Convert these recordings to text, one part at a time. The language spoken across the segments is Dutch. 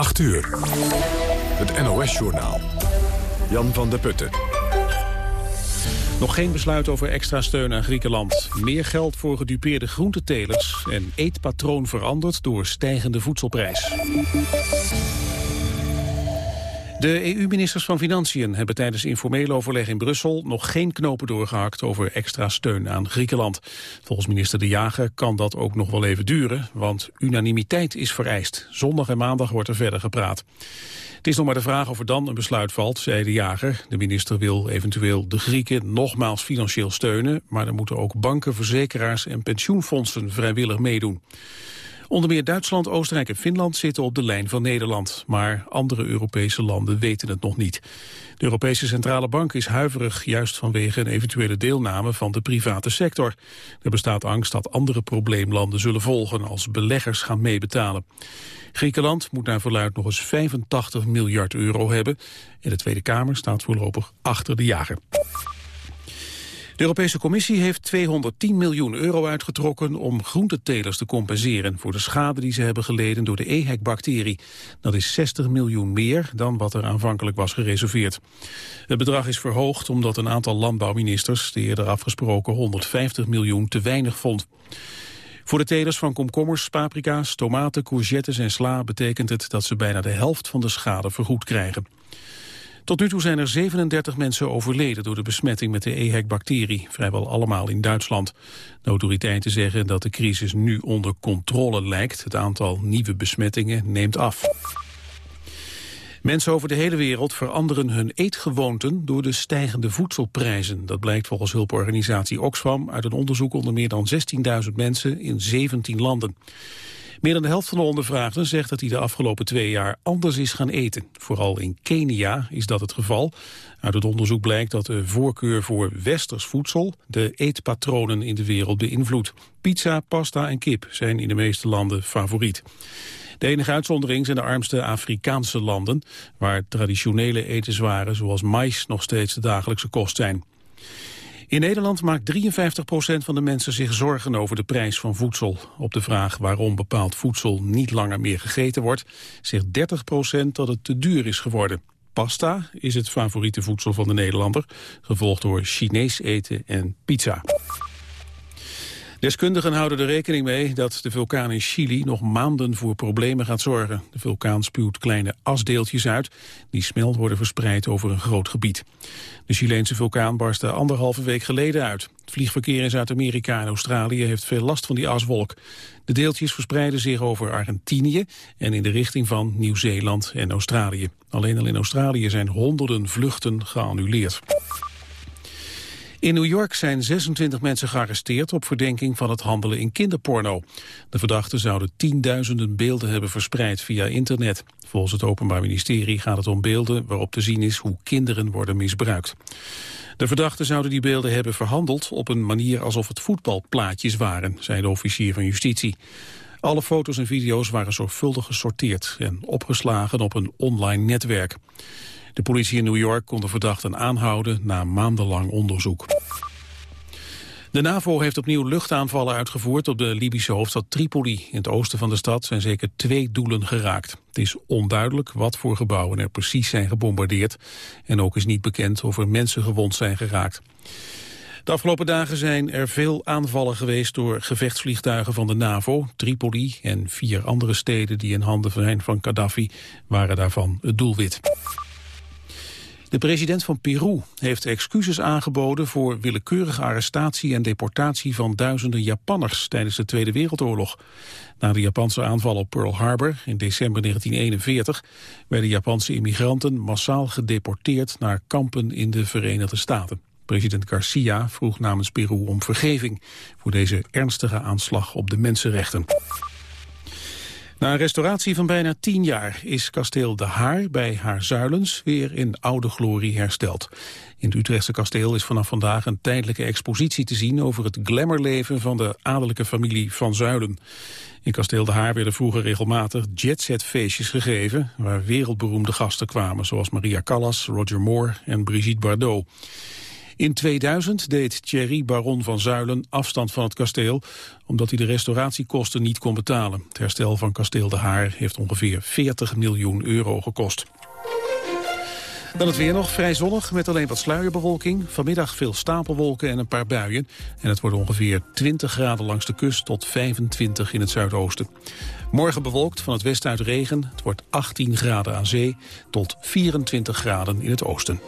8 uur. Het NOS-journaal. Jan van der Putten. Nog geen besluit over extra steun aan Griekenland. Meer geld voor gedupeerde groentetelers. En eetpatroon veranderd door stijgende voedselprijs. De EU-ministers van Financiën hebben tijdens informeel overleg in Brussel nog geen knopen doorgehakt over extra steun aan Griekenland. Volgens minister De Jager kan dat ook nog wel even duren, want unanimiteit is vereist. Zondag en maandag wordt er verder gepraat. Het is nog maar de vraag of er dan een besluit valt, zei De Jager. De minister wil eventueel de Grieken nogmaals financieel steunen, maar er moeten ook banken, verzekeraars en pensioenfondsen vrijwillig meedoen. Onder meer Duitsland, Oostenrijk en Finland zitten op de lijn van Nederland. Maar andere Europese landen weten het nog niet. De Europese Centrale Bank is huiverig juist vanwege een eventuele deelname van de private sector. Er bestaat angst dat andere probleemlanden zullen volgen als beleggers gaan meebetalen. Griekenland moet naar verluid nog eens 85 miljard euro hebben. En de Tweede Kamer staat voorlopig achter de jager. De Europese Commissie heeft 210 miljoen euro uitgetrokken om groentetelers te compenseren voor de schade die ze hebben geleden door de EHEC-bacterie. Dat is 60 miljoen meer dan wat er aanvankelijk was gereserveerd. Het bedrag is verhoogd omdat een aantal landbouwministers de eerder afgesproken 150 miljoen te weinig vond. Voor de telers van komkommers, paprika's, tomaten, courgettes en sla betekent het dat ze bijna de helft van de schade vergoed krijgen. Tot nu toe zijn er 37 mensen overleden door de besmetting met de EHEC-bacterie, vrijwel allemaal in Duitsland. De autoriteiten zeggen dat de crisis nu onder controle lijkt. Het aantal nieuwe besmettingen neemt af. Mensen over de hele wereld veranderen hun eetgewoonten door de stijgende voedselprijzen. Dat blijkt volgens hulporganisatie Oxfam uit een onderzoek onder meer dan 16.000 mensen in 17 landen. Meer dan de helft van de ondervraagden zegt dat hij de afgelopen twee jaar anders is gaan eten. Vooral in Kenia is dat het geval. Uit het onderzoek blijkt dat de voorkeur voor westers voedsel de eetpatronen in de wereld beïnvloedt. Pizza, pasta en kip zijn in de meeste landen favoriet. De enige uitzondering zijn de armste Afrikaanse landen, waar traditionele etenswaren zoals mais nog steeds de dagelijkse kost zijn. In Nederland maakt 53% van de mensen zich zorgen over de prijs van voedsel. Op de vraag waarom bepaald voedsel niet langer meer gegeten wordt, zegt 30% dat het te duur is geworden. Pasta is het favoriete voedsel van de Nederlander, gevolgd door Chinees eten en pizza. Deskundigen houden er rekening mee dat de vulkaan in Chili nog maanden voor problemen gaat zorgen. De vulkaan spuwt kleine asdeeltjes uit die snel worden verspreid over een groot gebied. De Chileense vulkaan barstte anderhalve week geleden uit. Het vliegverkeer in Zuid-Amerika en Australië heeft veel last van die aswolk. De deeltjes verspreiden zich over Argentinië en in de richting van Nieuw-Zeeland en Australië. Alleen al in Australië zijn honderden vluchten geannuleerd. In New York zijn 26 mensen gearresteerd op verdenking van het handelen in kinderporno. De verdachten zouden tienduizenden beelden hebben verspreid via internet. Volgens het Openbaar Ministerie gaat het om beelden waarop te zien is hoe kinderen worden misbruikt. De verdachten zouden die beelden hebben verhandeld op een manier alsof het voetbalplaatjes waren, zei de officier van justitie. Alle foto's en video's waren zorgvuldig gesorteerd en opgeslagen op een online netwerk. De politie in New York kon de verdachten aanhouden na maandenlang onderzoek. De NAVO heeft opnieuw luchtaanvallen uitgevoerd op de Libische hoofdstad Tripoli. In het oosten van de stad zijn zeker twee doelen geraakt. Het is onduidelijk wat voor gebouwen er precies zijn gebombardeerd. En ook is niet bekend of er mensen gewond zijn geraakt. De afgelopen dagen zijn er veel aanvallen geweest door gevechtsvliegtuigen van de NAVO. Tripoli en vier andere steden die in handen zijn van Gaddafi waren daarvan het doelwit. De president van Peru heeft excuses aangeboden voor willekeurige arrestatie en deportatie van duizenden Japanners tijdens de Tweede Wereldoorlog. Na de Japanse aanval op Pearl Harbor in december 1941 werden Japanse immigranten massaal gedeporteerd naar kampen in de Verenigde Staten. President Garcia vroeg namens Peru om vergeving voor deze ernstige aanslag op de mensenrechten. Na een restauratie van bijna tien jaar is kasteel De Haar bij haar zuilens weer in oude glorie hersteld. In het Utrechtse kasteel is vanaf vandaag een tijdelijke expositie te zien over het glamourleven van de adellijke familie Van Zuilen. In kasteel De Haar werden vroeger regelmatig jetset-feestjes gegeven waar wereldberoemde gasten kwamen zoals Maria Callas, Roger Moore en Brigitte Bardot. In 2000 deed Thierry Baron van Zuilen afstand van het kasteel... omdat hij de restauratiekosten niet kon betalen. Het herstel van kasteel De Haar heeft ongeveer 40 miljoen euro gekost. Dan het weer nog, vrij zonnig met alleen wat sluierbewolking. Vanmiddag veel stapelwolken en een paar buien. En het wordt ongeveer 20 graden langs de kust tot 25 in het zuidoosten. Morgen bewolkt, van het westen uit regen. Het wordt 18 graden aan zee tot 24 graden in het oosten.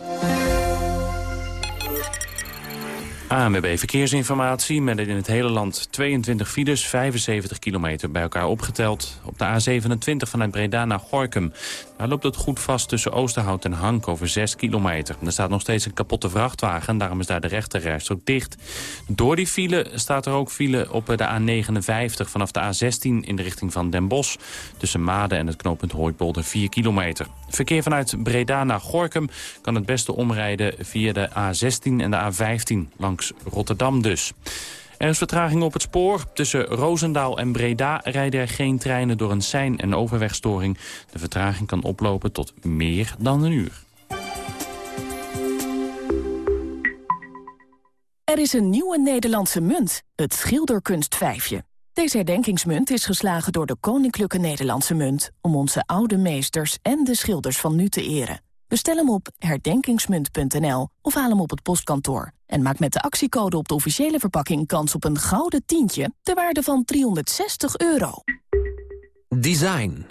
ANWB Verkeersinformatie met in het hele land 22 files, 75 kilometer bij elkaar opgeteld. Op de A27 vanuit Breda naar Gorkum. Daar loopt het goed vast tussen Oosterhout en Hank over 6 kilometer. Er staat nog steeds een kapotte vrachtwagen, daarom is daar de rechterrijstrook dicht. Door die file staat er ook file op de A59 vanaf de A16 in de richting van Den Bosch. Tussen Maden en het knooppunt Hooipolder 4 kilometer. Verkeer vanuit Breda naar Gorkum kan het beste omrijden via de A16 en de A15 langs Rotterdam dus. Er is vertraging op het spoor. Tussen Roosendaal en Breda rijden er geen treinen door een sein- en overwegstoring. De vertraging kan oplopen tot meer dan een uur. Er is een nieuwe Nederlandse munt, het schilderkunstvijfje. Deze herdenkingsmunt is geslagen door de Koninklijke Nederlandse Munt... om onze oude meesters en de schilders van nu te eren. Bestel hem op herdenkingsmunt.nl of haal hem op het postkantoor. En maak met de actiecode op de officiële verpakking kans op een gouden tientje... ter waarde van 360 euro. Design.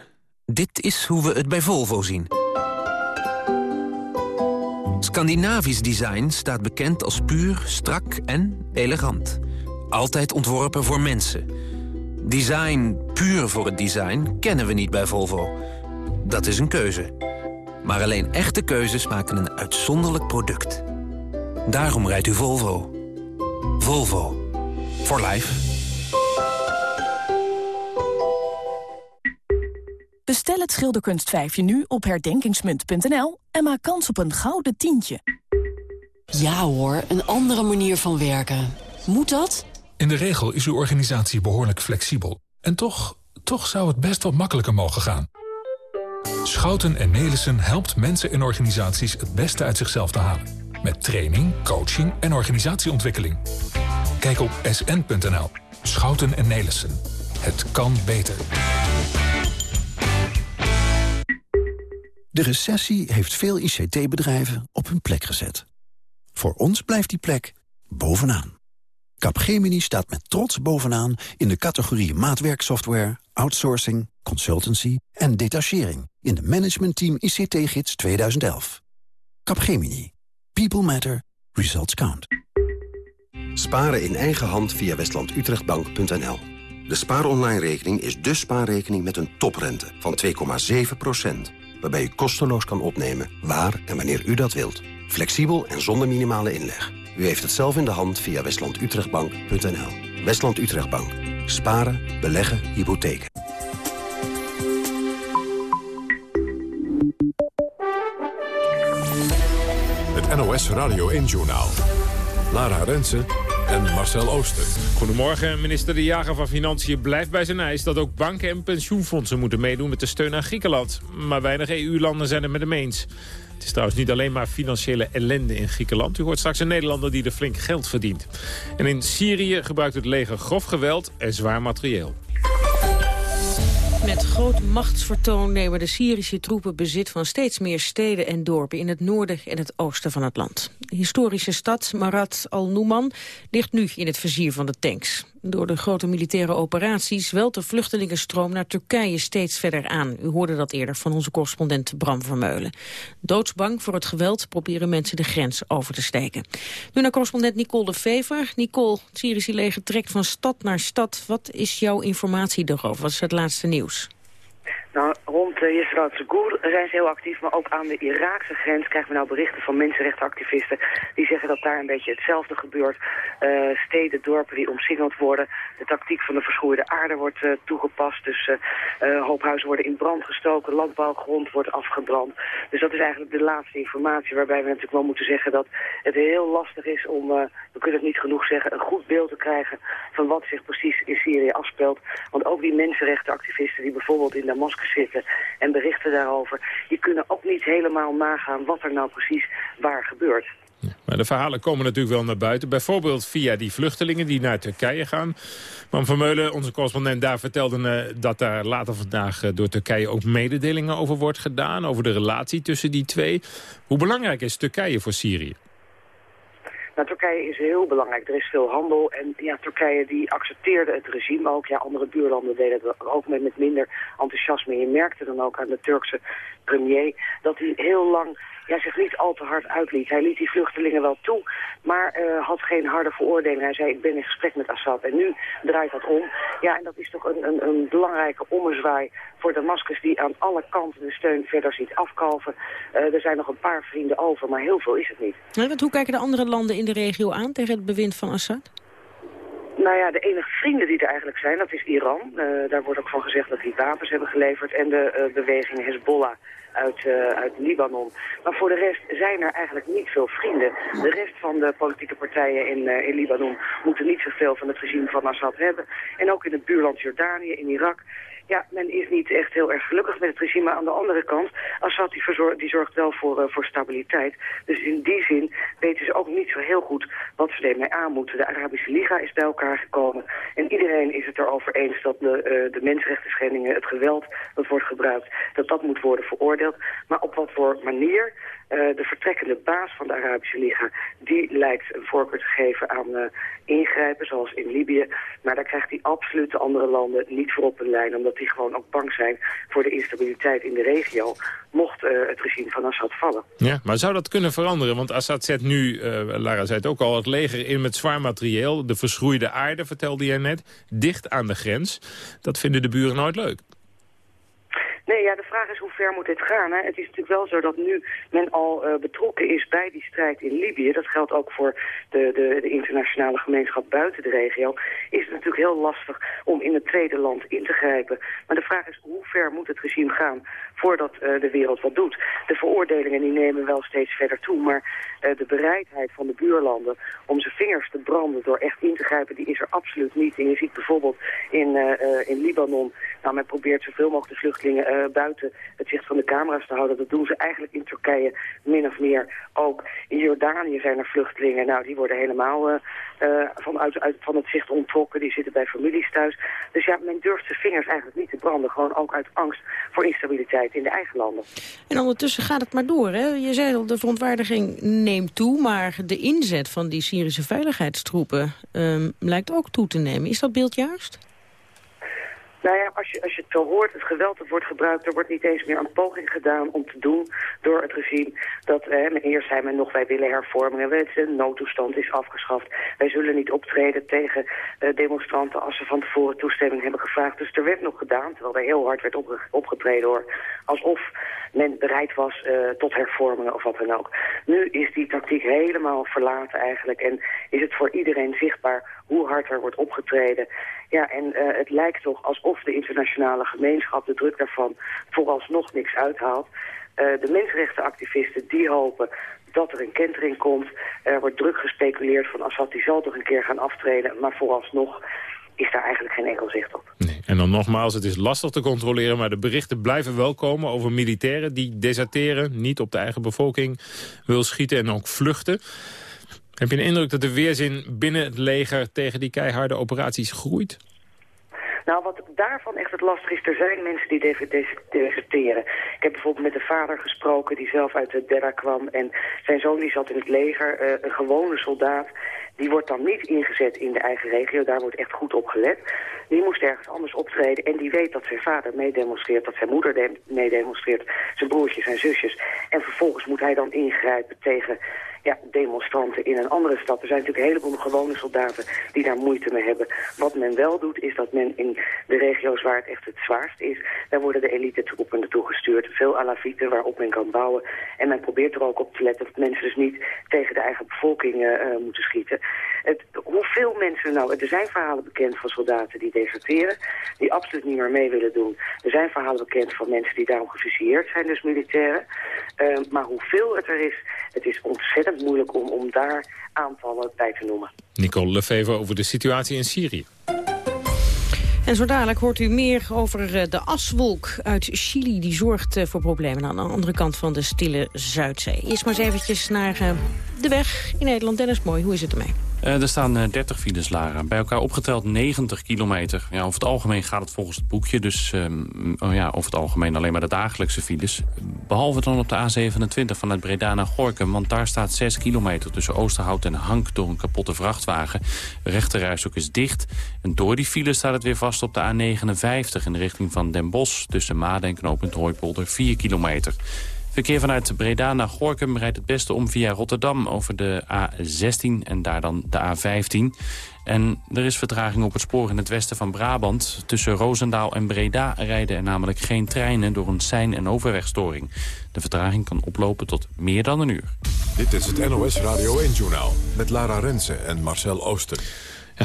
Dit is hoe we het bij Volvo zien. Scandinavisch design staat bekend als puur, strak en elegant. Altijd ontworpen voor mensen. Design puur voor het design kennen we niet bij Volvo. Dat is een keuze. Maar alleen echte keuzes maken een uitzonderlijk product. Daarom rijdt u Volvo. Volvo. For life. Bestel het schilderkunstvijfje nu op herdenkingsmunt.nl... en maak kans op een gouden tientje. Ja hoor, een andere manier van werken. Moet dat? In de regel is uw organisatie behoorlijk flexibel. En toch, toch zou het best wat makkelijker mogen gaan. Schouten en Nelissen helpt mensen en organisaties het beste uit zichzelf te halen. Met training, coaching en organisatieontwikkeling. Kijk op sn.nl. Schouten en Nelissen. Het kan beter. De recessie heeft veel ICT-bedrijven op hun plek gezet. Voor ons blijft die plek bovenaan. Capgemini staat met trots bovenaan in de categorie maatwerksoftware, outsourcing, consultancy en detachering in de Management Team ICT-gids 2011. Capgemini. People matter. Results count. Sparen in eigen hand via westlandutrechtbank.nl. De spaaronline-rekening is de spaarrekening met een toprente van 2,7%. Waarbij u kosteloos kan opnemen waar en wanneer u dat wilt. Flexibel en zonder minimale inleg. U heeft het zelf in de hand via westlandutrechtbank.nl. Westland Utrechtbank. Sparen, beleggen, hypotheken. Het NOS Radio 1-journaal. Lara Rensen en Marcel Ooster. Goedemorgen. Minister De Jager van Financiën blijft bij zijn eis... dat ook banken en pensioenfondsen moeten meedoen met de steun aan Griekenland. Maar weinig EU-landen zijn het met hem eens. Het is trouwens niet alleen maar financiële ellende in Griekenland. U hoort straks een Nederlander die er flink geld verdient. En in Syrië gebruikt het leger grof geweld en zwaar materieel. Met groot machtsvertoon nemen de Syrische troepen bezit van steeds meer steden en dorpen in het noorden en het oosten van het land. De historische stad Marat al-Nouman ligt nu in het vizier van de tanks. Door de grote militaire operaties welt de vluchtelingenstroom naar Turkije steeds verder aan. U hoorde dat eerder van onze correspondent Bram Vermeulen. Doodsbang voor het geweld proberen mensen de grens over te steken. Nu naar correspondent Nicole de Vever. Nicole, het Syrische leger trekt van stad naar stad. Wat is jouw informatie erover? Wat is het laatste nieuws? Nou, rond uh, Yisrael Zagur zijn ze heel actief, maar ook aan de Iraakse grens krijgen we nou berichten van mensenrechtenactivisten die zeggen dat daar een beetje hetzelfde gebeurt. Uh, steden, dorpen die omsingeld worden. De tactiek van de verschroeide aarde wordt uh, toegepast. Dus uh, hoop huizen worden in brand gestoken, landbouwgrond wordt afgebrand. Dus dat is eigenlijk de laatste informatie waarbij we natuurlijk wel moeten zeggen dat het heel lastig is om, we kunnen het niet genoeg zeggen, een goed beeld te krijgen van wat zich precies in Syrië afspeelt. Want ook die mensenrechtenactivisten die bijvoorbeeld in Damascus zitten en berichten daarover. Die kunnen ook niet helemaal nagaan wat er nou precies waar gebeurt. Maar de verhalen komen natuurlijk wel naar buiten. Bijvoorbeeld via die vluchtelingen die naar Turkije gaan. Man van Meulen, onze correspondent daar, vertelde uh, dat daar later vandaag uh, door Turkije ook mededelingen over wordt gedaan. Over de relatie tussen die twee. Hoe belangrijk is Turkije voor Syrië? Nou, Turkije is heel belangrijk. Er is veel handel. En ja, Turkije die accepteerde het regime ook. Ja, andere buurlanden deden het ook met, met minder enthousiasme. Je merkte dan ook aan de Turkse premier dat hij heel lang ja, zich niet al te hard uitliet. Hij liet die vluchtelingen wel toe, maar uh, had geen harde veroordeling. Hij zei, ik ben in gesprek met Assad. En nu draait dat om. Ja, en dat is toch een, een, een belangrijke ommezwaai voor Damascus... die aan alle kanten de steun verder ziet afkalven. Uh, er zijn nog een paar vrienden over, maar heel veel is het niet. Ja, want hoe kijken de andere landen in de regio aan tegen het bewind van Assad? Nou ja, de enige vrienden die er eigenlijk zijn, dat is Iran. Uh, daar wordt ook van gezegd dat die wapens hebben geleverd. En de uh, beweging Hezbollah uit, uh, uit Libanon. Maar voor de rest zijn er eigenlijk niet veel vrienden. De rest van de politieke partijen in, uh, in Libanon moeten niet zoveel van het regime van Assad hebben. En ook in het buurland Jordanië, in Irak, ja, men is niet echt heel erg gelukkig met het regime. Maar aan de andere kant, Assad die, verzorgt, die zorgt wel voor, uh, voor stabiliteit. Dus in die zin weten ze ook niet zo heel goed wat ze ermee aan moeten. De Arabische Liga is bij elkaar gekomen. En iedereen is het erover eens dat de, uh, de mensenrechten schendingen, het geweld dat wordt gebruikt, dat dat moet worden veroordeeld. Maar op wat voor manier uh, de vertrekkende baas van de Arabische Liga... die lijkt een voorkeur te geven aan ingrijpen, zoals in Libië. Maar daar krijgt hij absoluut de andere landen niet voor op een lijn... die gewoon ook bang zijn voor de instabiliteit in de regio... mocht uh, het regime van Assad vallen. Ja, maar zou dat kunnen veranderen? Want Assad zet nu, Lara zei het ook al, het leger in met zwaar materieel. De verschroeide aarde, vertelde jij net, dicht aan de grens. Dat vinden de buren nooit leuk. Nee, ja, de vraag is hoe ver moet dit gaan. Hè? Het is natuurlijk wel zo dat nu men al uh, betrokken is bij die strijd in Libië. Dat geldt ook voor de, de, de, internationale gemeenschap buiten de regio. Is het natuurlijk heel lastig om in het tweede land in te grijpen. Maar de vraag is hoe ver moet het regime gaan voordat uh, de wereld wat doet. De veroordelingen die nemen wel steeds verder toe. Maar uh, de bereidheid van de buurlanden om zijn vingers te branden door echt in te grijpen, die is er absoluut niet. En je ziet bijvoorbeeld in, in Libanon, nou men probeert zoveel mogelijk de vluchtelingen uh, buiten het zicht van de camera's te houden. Dat doen ze eigenlijk in Turkije min of meer ook. In Jordanië zijn er vluchtelingen. Nou, die worden helemaal uh, van, uit, van het zicht ontrokken. Die zitten bij families thuis. Dus ja, men durft zijn vingers eigenlijk niet te branden. Gewoon ook uit angst voor instabiliteit in de eigen landen. En ondertussen gaat het maar door. Hè? Je zei al, de verontwaardiging neemt toe. Maar de inzet van die Syrische veiligheidstroepen um, lijkt ook toe te nemen. Is dat beeld juist? Nou ja, als je, als je het zo hoort, het geweld dat wordt gebruikt, er wordt niet eens meer een poging gedaan om te doen door het regime dat, eh, eerst zei men nog, wij willen hervormingen, de noodtoestand is afgeschaft. Wij zullen niet optreden tegen uh, demonstranten als ze van tevoren toestemming hebben gevraagd. Dus er werd nog gedaan, terwijl er heel hard werd opge opgetreden hoor, alsof men bereid was uh, tot hervormingen of wat dan ook. Nu is die tactiek helemaal verlaten eigenlijk en is het voor iedereen zichtbaar hoe hard er wordt opgetreden. Ja, en uh, het lijkt toch alsof de internationale gemeenschap de druk daarvan vooralsnog niks uithaalt. Uh, de mensenrechtenactivisten die hopen dat er een kentering komt. Er wordt druk gespeculeerd van Assad, die zal toch een keer gaan aftreden. Maar vooralsnog is daar eigenlijk geen enkel zicht op. Nee. En dan nogmaals, het is lastig te controleren... maar de berichten blijven wel komen over militairen die deserteren... niet op de eigen bevolking wil schieten en ook vluchten. Heb je een indruk dat de weerzin binnen het leger... tegen die keiharde operaties groeit? Nou, wat daarvan echt het lastig is, er zijn mensen die deserteren. Ik heb bijvoorbeeld met de vader gesproken die zelf uit de Derra kwam. En zijn zoon die zat in het leger, uh, een gewone soldaat. Die wordt dan niet ingezet in de eigen regio, daar wordt echt goed op gelet. Die moest ergens anders optreden en die weet dat zijn vader meedemonstreert, dat zijn moeder meedemonstreert, zijn broertjes en zusjes. En vervolgens moet hij dan ingrijpen tegen ja, demonstranten in een andere stad. Er zijn natuurlijk een heleboel gewone soldaten die daar moeite mee hebben. Wat men wel doet, is dat men in de regio's waar het echt het zwaarst is... daar worden de elite troepen naartoe gestuurd. Veel alafieten waarop men kan bouwen. En men probeert er ook op te letten dat mensen dus niet tegen de eigen bevolking uh, moeten schieten. Het, hoeveel mensen nou... Er zijn verhalen bekend van soldaten die deserteren... die absoluut niet meer mee willen doen. Er zijn verhalen bekend van mensen die daarom gefusilleerd zijn, dus militairen. Uh, maar hoeveel het er is, het is ontzettend moeilijk om, om daar aantallen bij te noemen. Nicole Lefever over de situatie in Syrië. En zo dadelijk hoort u meer over eh, de aswolk uit Chili. Die zorgt eh, voor problemen aan de andere kant van de stille Zuidzee. Eerst maar eens eventjes naar eh, de weg in Nederland. Dennis Mooi, hoe is het ermee? Uh, er staan uh, 30 files, Lara. Bij elkaar opgeteld 90 kilometer. Ja, over het algemeen gaat het volgens het boekje. Dus um, oh ja, over het algemeen alleen maar de dagelijkse files. Behalve dan op de A27 vanuit Breda naar Gorkum. Want daar staat 6 kilometer tussen Oosterhout en Hank... door een kapotte vrachtwagen. De rechterrijstok is dicht. En door die file staat het weer vast op de A59... in de richting van Den Bosch. Tussen Maden en knooppunt Hooipolder 4 kilometer. Verkeer vanuit Breda naar Gorkum rijdt het beste om via Rotterdam over de A16 en daar dan de A15. En er is vertraging op het spoor in het westen van Brabant. Tussen Roosendaal en Breda rijden er namelijk geen treinen door een sein- en overwegstoring. De vertraging kan oplopen tot meer dan een uur. Dit is het NOS Radio 1-journaal met Lara Rensen en Marcel Ooster.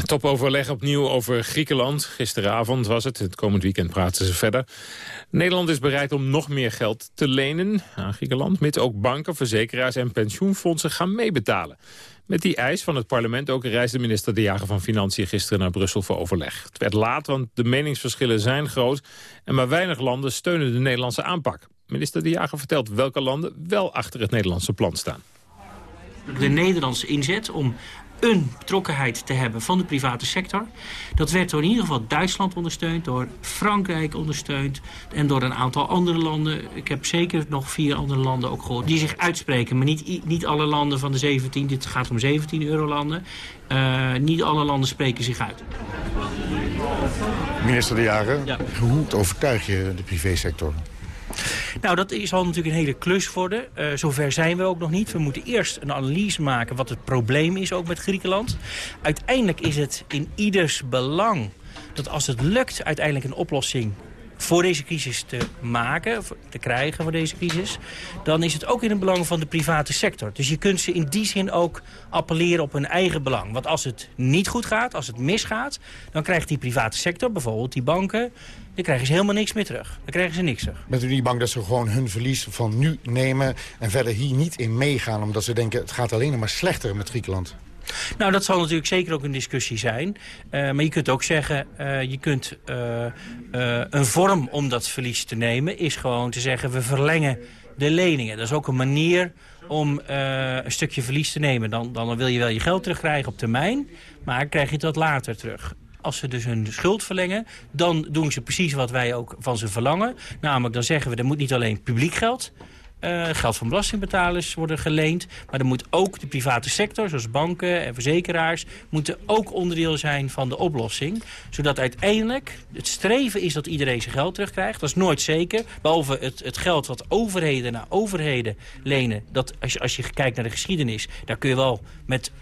Topoverleg opnieuw over Griekenland. Gisteravond was het. Het komend weekend praten ze verder. Nederland is bereid om nog meer geld te lenen aan Griekenland... mits ook banken, verzekeraars en pensioenfondsen gaan meebetalen. Met die eis van het parlement ook reisde minister De Jager van Financiën gisteren naar Brussel voor overleg. Het werd laat, want de meningsverschillen zijn groot en maar weinig landen steunen de Nederlandse aanpak. Minister De Jager vertelt welke landen wel achter het Nederlandse plan staan. De Nederlandse inzet om een betrokkenheid te hebben van de private sector. Dat werd door in ieder geval Duitsland ondersteund, door Frankrijk ondersteund... en door een aantal andere landen. Ik heb zeker nog vier andere landen ook gehoord die zich uitspreken. Maar niet, niet alle landen van de 17, dit gaat om 17 eurolanden. Uh, niet alle landen spreken zich uit. Minister De Jager, ja. hoe overtuig je de privésector? Nou, dat zal natuurlijk een hele klus worden. Uh, zover zijn we ook nog niet. We moeten eerst een analyse maken wat het probleem is, ook met Griekenland. Uiteindelijk is het in ieders belang dat als het lukt uiteindelijk een oplossing voor deze crisis te maken, te krijgen voor deze crisis... dan is het ook in het belang van de private sector. Dus je kunt ze in die zin ook appelleren op hun eigen belang. Want als het niet goed gaat, als het misgaat... dan krijgt die private sector, bijvoorbeeld die banken... dan krijgen ze helemaal niks meer terug. Dan krijgen ze niks terug. Bent u niet bang dat ze gewoon hun verlies van nu nemen... en verder hier niet in meegaan, omdat ze denken... het gaat alleen maar slechter met Griekenland? Nou, dat zal natuurlijk zeker ook een discussie zijn. Uh, maar je kunt ook zeggen, uh, je kunt uh, een vorm om dat verlies te nemen... is gewoon te zeggen, we verlengen de leningen. Dat is ook een manier om een stukje verlies te nemen. Dan, dan wil je wel je geld terugkrijgen op termijn, maar krijg je wat later terug als ze dus hun schuld verlengen... dan doen ze precies wat wij ook van ze verlangen. Namelijk, dan zeggen we, er moet niet alleen publiek geld... Uh, geld van belastingbetalers worden geleend. Maar er moet ook de private sector, zoals banken en verzekeraars... moeten ook onderdeel zijn van de oplossing. Zodat uiteindelijk het streven is dat iedereen zijn geld terugkrijgt. Dat is nooit zeker. Behalve het, het geld wat overheden naar overheden lenen. Dat als je, als je kijkt naar de geschiedenis... daar kun je wel met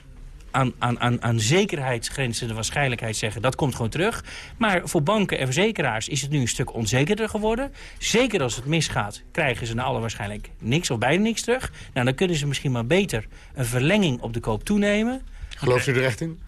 aan, aan, aan, zekerheidsgrenzen de waarschijnlijkheid zeggen... dat komt gewoon terug. Maar voor banken en verzekeraars is het nu een stuk onzekerder geworden. Zeker als het misgaat, krijgen ze naar alle waarschijnlijk niks of bijna niks terug. Nou, dan kunnen ze misschien maar beter een verlenging op de koop toenemen. Gelooft u er echt in?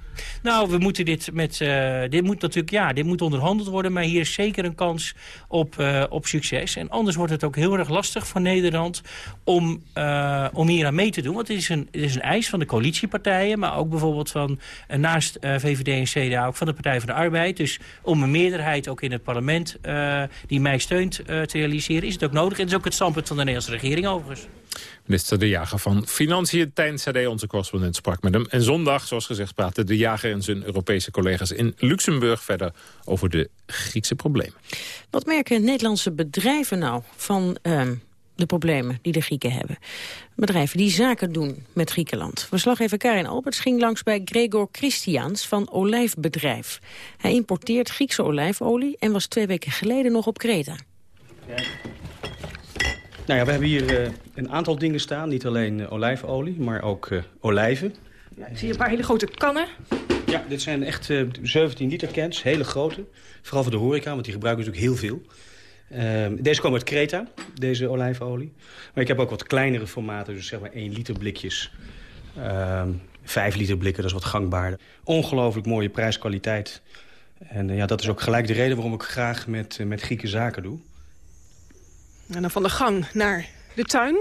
Nou, we moeten dit met... Uh, dit moet natuurlijk, ja, dit moet onderhandeld worden. Maar hier is zeker een kans op, uh, op succes. En anders wordt het ook heel erg lastig voor Nederland om, uh, om hier aan mee te doen. Want het is, een, is een eis van de coalitiepartijen. Maar ook bijvoorbeeld van, naast VVD en CDA, ook van de Partij van de Arbeid. Dus om een meerderheid ook in het parlement die mij steunt te realiseren, is het ook nodig. En het is ook het standpunt van de Nederlandse regering overigens. Minister De Jager van Financiën, Tijn Sade, onze correspondent, sprak met hem. En zondag, zoals gezegd, praten De Jager en zijn Europese collega's in Luxemburg verder over de Griekse problemen. Wat merken Nederlandse bedrijven nou van uh, de problemen die de Grieken hebben? Bedrijven die zaken doen met Griekenland. Verslaggever Karin Alberts ging langs bij Gregor Christiaans van Olijfbedrijf. Hij importeert Griekse olijfolie en was twee weken geleden nog op Kreta. Ja. Nou ja, we hebben hier uh, een aantal dingen staan. Niet alleen uh, olijfolie, maar ook uh, olijven. Ja, ik zie een paar hele grote kannen. Ja, dit zijn echt 17 liter cans, hele grote. Vooral voor de horeca, want die gebruiken natuurlijk heel veel. Ehm, deze komen uit Creta, deze olijfolie. Maar ik heb ook wat kleinere formaten, dus zeg maar 1 liter blikjes. 5 ehm, liter blikken, dat is wat gangbaarder. Ongelooflijk mooie prijskwaliteit. En ja, dat is ook gelijk de reden waarom ik graag met, met Grieken zaken doe. En dan van de gang naar de tuin.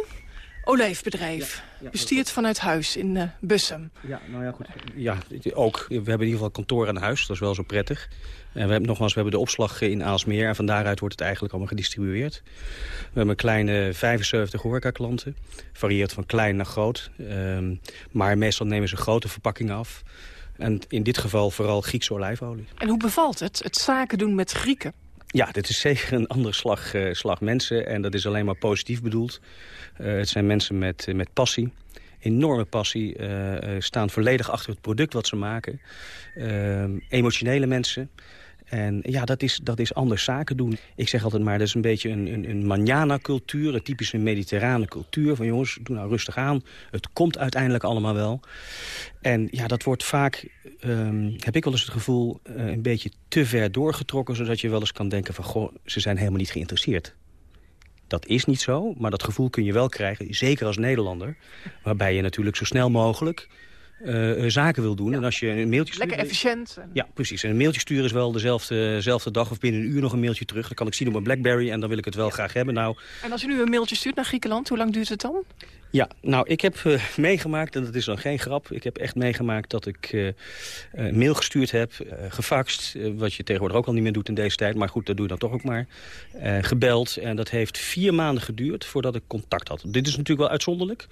olijfbedrijf. Bestuurd vanuit huis in uh, Bussum. Ja, nou ja, goed. Ja, ook. We hebben in ieder geval kantoor aan huis. Dat is wel zo prettig. En we hebben, nogmaals, we hebben de opslag in Aalsmeer. En van daaruit wordt het eigenlijk allemaal gedistribueerd. We hebben een kleine 75 horecaklanten. Varieert van klein naar groot. Um, maar meestal nemen ze grote verpakkingen af. En in dit geval vooral Griekse olijfolie. En hoe bevalt het, het zaken doen met Grieken? Ja, dit is zeker een andere slag, uh, slag mensen. En dat is alleen maar positief bedoeld. Uh, het zijn mensen met, met passie enorme passie, uh, staan volledig achter het product wat ze maken. Emotionele mensen. En ja, dat is, dat is anders zaken doen. Ik zeg altijd maar, dat is een beetje een, een, een manjana-cultuur. Een typische mediterrane cultuur. Van jongens, doe nou rustig aan. Het komt uiteindelijk allemaal wel. En ja, dat wordt vaak, um, heb ik wel eens het gevoel... Uh, een beetje te ver doorgetrokken... zodat je wel eens kan denken van... goh, ze zijn helemaal niet geïnteresseerd. Dat is niet zo, maar dat gevoel kun je wel krijgen, zeker als Nederlander. Waarbij je natuurlijk zo snel mogelijk uh, zaken wil doen. Ja. En als je een mailtje stuurt... Lekker efficiënt. Ja, precies. En een mailtje sturen is wel dezelfde, dezelfde dag of binnen een uur nog een mailtje terug. Dan kan ik zien op mijn Blackberry en dan wil ik het wel graag hebben. Nou, en als je nu een mailtje stuurt naar Griekenland, hoe lang duurt het dan? Ja, nou, ik heb uh, meegemaakt, en dat is dan geen grap... ik heb echt meegemaakt dat ik uh, uh, mail gestuurd heb, gefaxt... wat je tegenwoordig ook al niet meer doet in deze tijd... maar goed, dat doe je dan toch ook maar. gebeld, en dat heeft vier maanden geduurd voordat ik contact had. Dit is natuurlijk wel uitzonderlijk.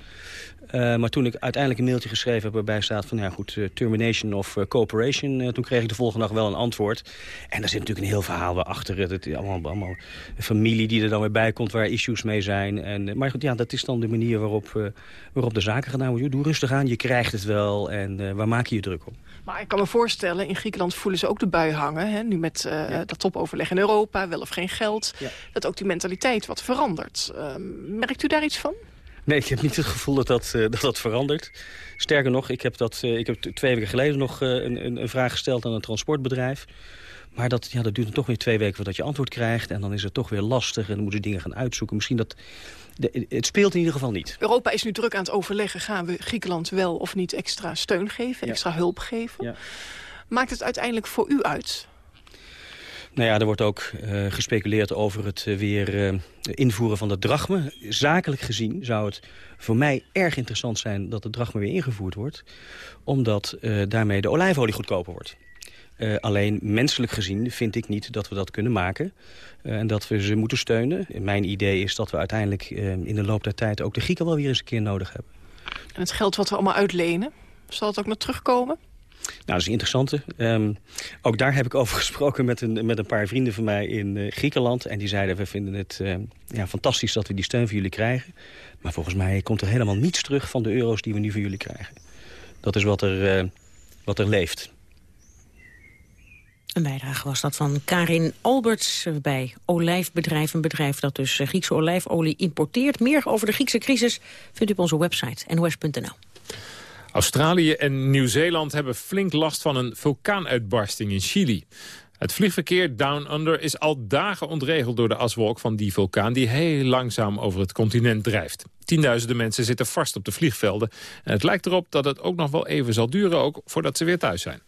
maar toen ik uiteindelijk een mailtje geschreven heb waarbij staat... van ja goed, termination of cooperation... toen kreeg ik de volgende dag wel een antwoord. En daar zit natuurlijk een heel verhaal achter. Het, het, allemaal, allemaal familie die er dan weer bij komt waar issues mee zijn. En, maar goed, ja, dat is dan de manier waarop uh, waarop de zaken gedaan worden. Doe rustig aan, je krijgt het wel en uh, waar maak je je druk om? Maar ik kan me voorstellen, in Griekenland voelen ze ook de bui hangen. Hè? Nu met uh, ja. dat topoverleg in Europa, wel of geen geld. Ja. Dat ook die mentaliteit wat verandert. merkt u daar iets van? Nee, ik heb niet het gevoel dat dat, dat, dat verandert. Sterker nog, ik heb, dat, ik heb twee weken geleden nog een, een, een vraag gesteld aan een transportbedrijf. Maar dat, ja, dat duurt dan toch weer twee weken voordat je antwoord krijgt. En dan is het toch weer lastig en dan moeten dingen gaan uitzoeken. Misschien dat... De, het speelt in ieder geval niet. Europa is nu druk aan het overleggen. Gaan we Griekenland wel of niet extra steun geven, extra hulp geven? Ja. Maakt het uiteindelijk voor u uit? Nou ja, er wordt ook uh, gespeculeerd over het uh, weer uh, invoeren van de drachme. Zakelijk gezien zou het voor mij erg interessant zijn dat de drachme weer ingevoerd wordt. Omdat daarmee de olijfolie goedkoper wordt. Uh, alleen menselijk gezien vind ik niet dat we dat kunnen maken. Uh, en dat we ze moeten steunen. Mijn idee is dat we uiteindelijk uh, in de loop der tijd... ook de Grieken wel weer eens een keer nodig hebben. En het geld wat we allemaal uitlenen, zal het ook nog terugkomen? Nou, dat is interessant. Um, ook daar heb ik over gesproken met een, met een paar vrienden van mij in Griekenland. En die zeiden, we vinden het ja, fantastisch dat we die steun van jullie krijgen. Maar volgens mij komt er helemaal niets terug van de euro's die we nu van jullie krijgen. Dat is wat er, wat er leeft. Een bijdrage was dat van Karin Alberts bij Olijfbedrijf. Een bedrijf dat dus Griekse olijfolie importeert. Meer over de Griekse crisis vindt u op onze website nos.nl. Australië en Nieuw-Zeeland hebben flink last van een vulkaanuitbarsting in Chili. Het vliegverkeer Down Under is al dagen ontregeld door de aswolk van die vulkaan... die heel langzaam over het continent drijft. Tienduizenden mensen zitten vast op de vliegvelden. En het lijkt erop dat het ook nog wel even zal duren ook voordat ze weer thuis zijn.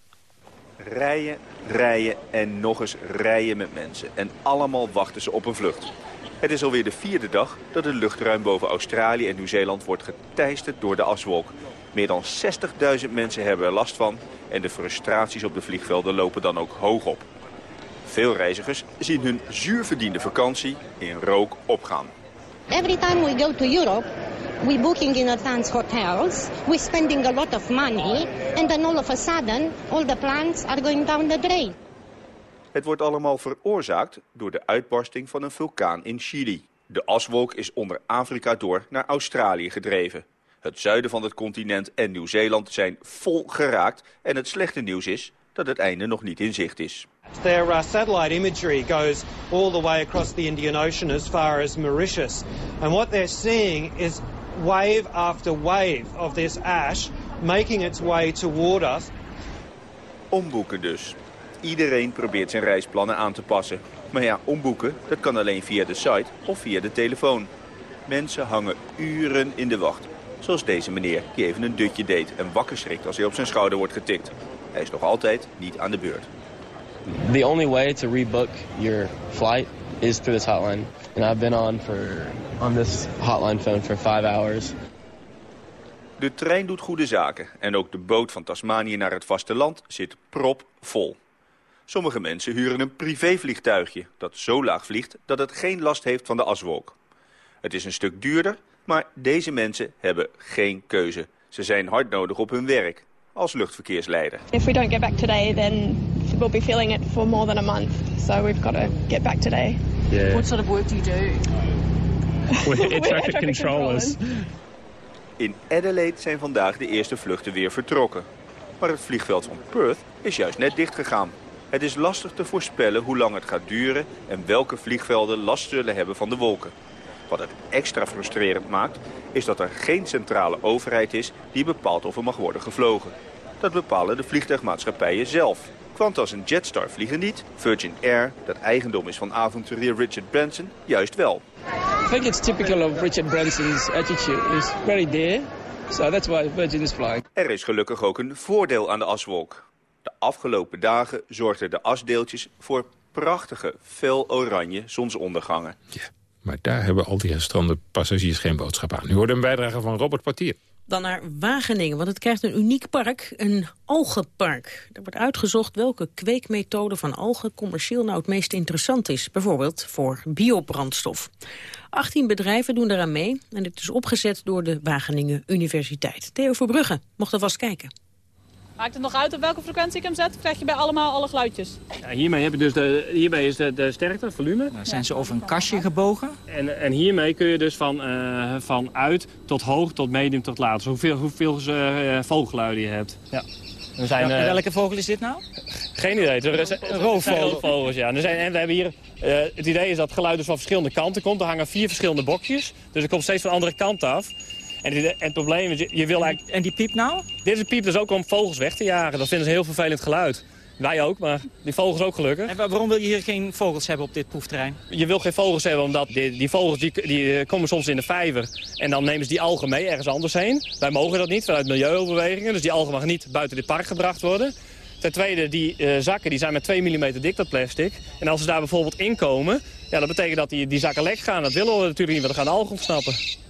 Rijden, rijden en nog eens rijden met mensen. En allemaal wachten ze op een vlucht. Het is alweer de vierde dag dat het luchtruim boven Australië en Nieuw-Zeeland wordt geteisterd door de aswolk. Meer dan 60.000 mensen hebben er last van en de frustraties op de vliegvelden lopen dan ook hoog op. Veel reizigers zien hun zuurverdiende vakantie in rook opgaan. Every time we go to Europe, we booking in advance hotels, we spending a lot of money, and then all of a sudden, all the plans are going down the drain. Het wordt allemaal veroorzaakt door de uitbarsting van een vulkaan in Chili. De aswolk is onder Afrika door naar Australië gedreven. Het zuiden van het continent en Nieuw-Zeeland zijn vol geraakt en het slechte nieuws is dat het einde nog niet in zicht is. Their uh, satellite imagery goes all the way across the Indian Ocean as far as Mauritius. And what they're seeing is wave after wave of this ash making its way toward us. Omboeken dus. Iedereen probeert zijn reisplannen aan te passen. Maar ja, omboeken, dat kan alleen via de site of via de telefoon. Mensen hangen uren in de wacht. Zoals deze meneer, die even een dutje deed en wakker schrikt als hij op zijn schouder wordt getikt. Hij is nog altijd niet aan de beurt. The only way to rebook your flight is through this hotline. And I've been on for on this hotline phone for five hours. De trein doet goede zaken en ook de boot van Tasmanië naar het vasteland zit propvol. Sommige mensen huren een privévliegtuigje dat zo laag vliegt dat het geen last heeft van de aswolk. Het is een stuk duurder, maar deze mensen hebben geen keuze. Ze zijn hard nodig op hun werk als luchtverkeersleider. If we don't get back today, then we'll be feeling it for more than a month. So we've got to get back today. Yeah. What sort of work do you do? We're We're traffic controllers. In Adelaide zijn vandaag de eerste vluchten weer vertrokken. Maar het vliegveld van Perth is juist net dichtgegaan. Het is lastig te voorspellen hoe lang het gaat duren en welke vliegvelden last zullen hebben van de wolken. Wat het extra frustrerend maakt, is dat er geen centrale overheid is die bepaalt of er mag worden gevlogen. Dat bepalen de vliegtuigmaatschappijen zelf. Qantas en Jetstar vliegen niet, Virgin Air, dat eigendom is van avonturier Richard Branson, juist wel. I think it's typical of Richard Branson's attitude. He's very dear, so that's why Virgin is flying. Er is gelukkig ook een voordeel aan de aswolk. De afgelopen dagen zorgden de asdeeltjes voor prachtige, fel oranje zonsondergangen. Maar daar hebben al die gestrande passagiers geen boodschap aan. U hoorde een bijdrage van Robert Portier. Dan naar Wageningen, want het krijgt een uniek park, een algenpark. Er wordt uitgezocht welke kweekmethode van algen commercieel nou het meest interessant is. Bijvoorbeeld voor biobrandstof. 18 bedrijven doen daaraan mee en dit is opgezet door de Wageningen Universiteit. Theo Verbrugge mocht alvast kijken. Maakt het nog uit op welke frequentie ik hem zet? Krijg je bij allemaal alle geluidjes? Ja, hiermee, heb je dus de, hiermee is de, de sterkte, het volume. Dan zijn ze over een kastje gebogen. En, en hiermee kun je dus van, eh, van uit tot hoog, tot medium, tot laat. Dus hoeveel, hoeveel uh, vogelgeluiden je hebt. Ja. Er zijn, ja, welke vogel is dit nou? Geen idee. Er zijn, roofvogels. ja. En, er zijn, en we hebben hier, uh, het idee is dat het geluid dus van verschillende kanten komt. Er hangen vier verschillende bokjes. Dus het komt steeds van de andere kant af. En, die, en het probleem is, je wil eigenlijk... En die piep nou? Dit piep dus ook om vogels weg te jagen. Dat vinden ze heel vervelend geluid. Wij ook, maar die vogels ook gelukkig. En waarom wil je hier geen vogels hebben op dit proefterrein? Je wil geen vogels hebben omdat die, die vogels die, die komen soms in de vijver. En dan nemen ze die algen mee ergens anders heen. Wij mogen dat niet vanuit milieuoverwegingen. Dus die algen mag niet buiten dit park gebracht worden. Ten tweede, die uh, zakken die zijn met 2 mm dik, dat plastic. En als ze daar bijvoorbeeld in komen, ja, dat betekent dat die, die zakken lek gaan. Dat willen we natuurlijk niet, want dan gaan de algen ontsnappen.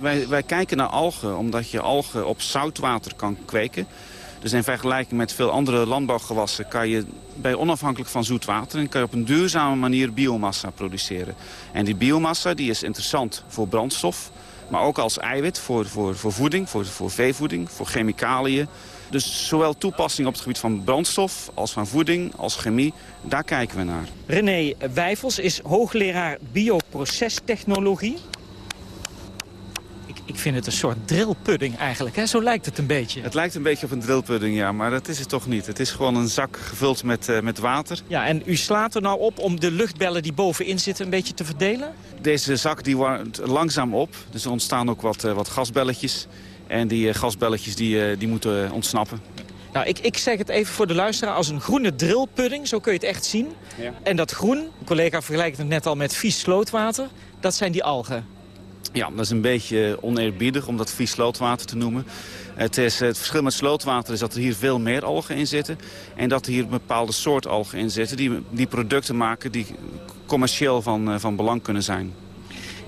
Wij, wij kijken naar algen omdat je algen op zoutwater kan kweken. Dus in vergelijking met veel andere landbouwgewassen kan je bij onafhankelijk van zoet water en kan je op een duurzame manier biomassa produceren. En die biomassa die is interessant voor brandstof, maar ook als eiwit voor, voor, voor voeding, voor, voor veevoeding, voor chemicaliën. Dus zowel toepassing op het gebied van brandstof als van voeding als chemie, daar kijken we naar. René Wijfels is hoogleraar bioprocestechnologie. Ik vind het een soort drillpudding eigenlijk. Hè? Zo lijkt het een beetje. Het lijkt een beetje op een drillpudding, ja. Maar dat is het toch niet. Het is gewoon een zak gevuld met, uh, met water. Ja, en u slaat er nou op om de luchtbellen die bovenin zitten een beetje te verdelen? Deze zak die warmt langzaam op. Dus er ontstaan ook wat, uh, wat gasbelletjes. En die uh, gasbelletjes die, die moeten ontsnappen. Nou, ik, ik zeg het even voor de luisteraar als een groene drillpudding. Zo kun je het echt zien. Ja. En dat groen, een collega vergelijkt het net al met vies slootwater. Dat zijn die algen. Ja, dat is een beetje oneerbiedig om dat vies slootwater te noemen. Het, is, het verschil met slootwater is dat er hier veel meer algen in zitten. En dat er hier een bepaalde soort algen in zitten die, die producten maken die commercieel van, van belang kunnen zijn.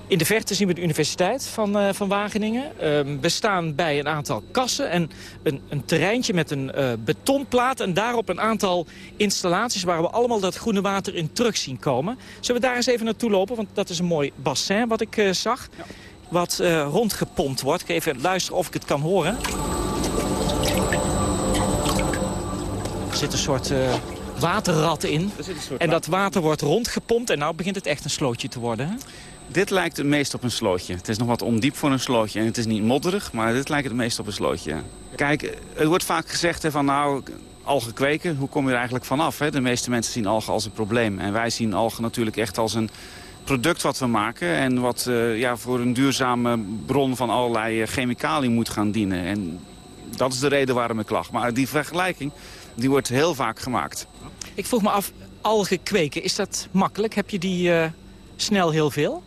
In de verte zien we de Universiteit van, uh, van Wageningen. Uh, we staan bij een aantal kassen en een, een terreintje met een uh, betonplaat... en daarop een aantal installaties waar we allemaal dat groene water in terug zien komen. Zullen we daar eens even naartoe lopen? Want dat is een mooi bassin wat ik uh, zag. Ja. Wat rondgepompt wordt. Ik ga even luisteren of ik het kan horen. Er zit een soort waterrat in. En dat water wordt rondgepompt en nou begint het echt een slootje te worden. Hè? Dit lijkt het meest op een slootje. Het is nog wat ondiep voor een slootje. En het is niet modderig, maar dit lijkt het meest op een slootje. Kijk, er wordt vaak gezegd van nou, algen kweken, hoe kom je er eigenlijk vanaf? Hè? De meeste mensen zien algen als een probleem. En wij zien algen natuurlijk echt als een product wat we maken... en wat uh, ja, voor een duurzame bron van allerlei chemicaliën moet gaan dienen. En dat is de reden waarom ik lach. Maar die vergelijking die wordt heel vaak gemaakt. Ik vroeg me af, algen kweken, is dat makkelijk? Heb je die uh, snel heel veel?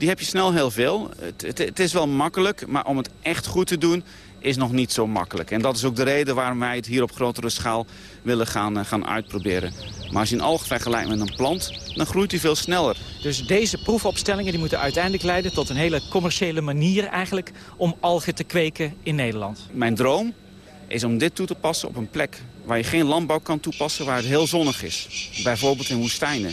Die heb je snel heel veel. Het, het, het, is wel makkelijk, maar om het echt goed te doen... is nog niet zo makkelijk. En dat is ook de reden waarom wij het hier op grotere schaal willen gaan, eh, gaan uitproberen. Maar als je een alg vergelijkt met een plant, dan groeit hij veel sneller. Dus deze proefopstellingen die moeten uiteindelijk leiden tot een hele commerciële manier eigenlijk om algen te kweken in Nederland. Mijn droom is om dit toe te passen op een plek waar je geen landbouw kan toepassen, waar het heel zonnig is. Bijvoorbeeld in woestijnen.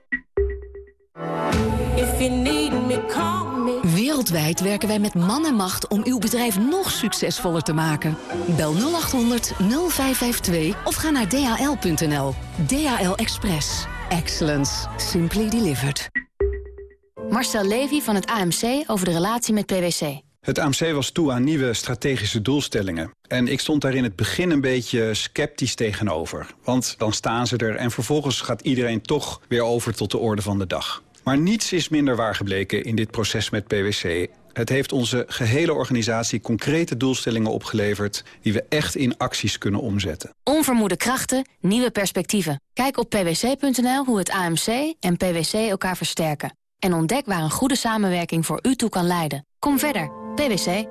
Wereldwijd werken wij met man en macht om uw bedrijf nog succesvoller te maken. Bel 0800 0552 of ga naar dhl.nl. DHL Express. Excellence. Simply delivered. Marcel Levy van het AMC over de relatie met PwC. Het AMC was toe aan nieuwe strategische doelstellingen. En ik stond daar in het begin een beetje sceptisch tegenover. Want dan staan ze er en vervolgens gaat iedereen toch weer over tot de orde van de dag. Maar niets is minder waar gebleken in dit proces met PwC. Het heeft onze gehele organisatie concrete doelstellingen opgeleverd... die we echt in acties kunnen omzetten. Onvermoede krachten, nieuwe perspectieven. Kijk op pwc.nl hoe het AMC en PwC elkaar versterken. En ontdek waar een goede samenwerking voor u toe kan leiden. Kom verder, PwC.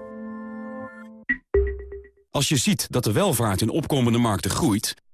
Als je ziet dat de welvaart in opkomende markten groeit...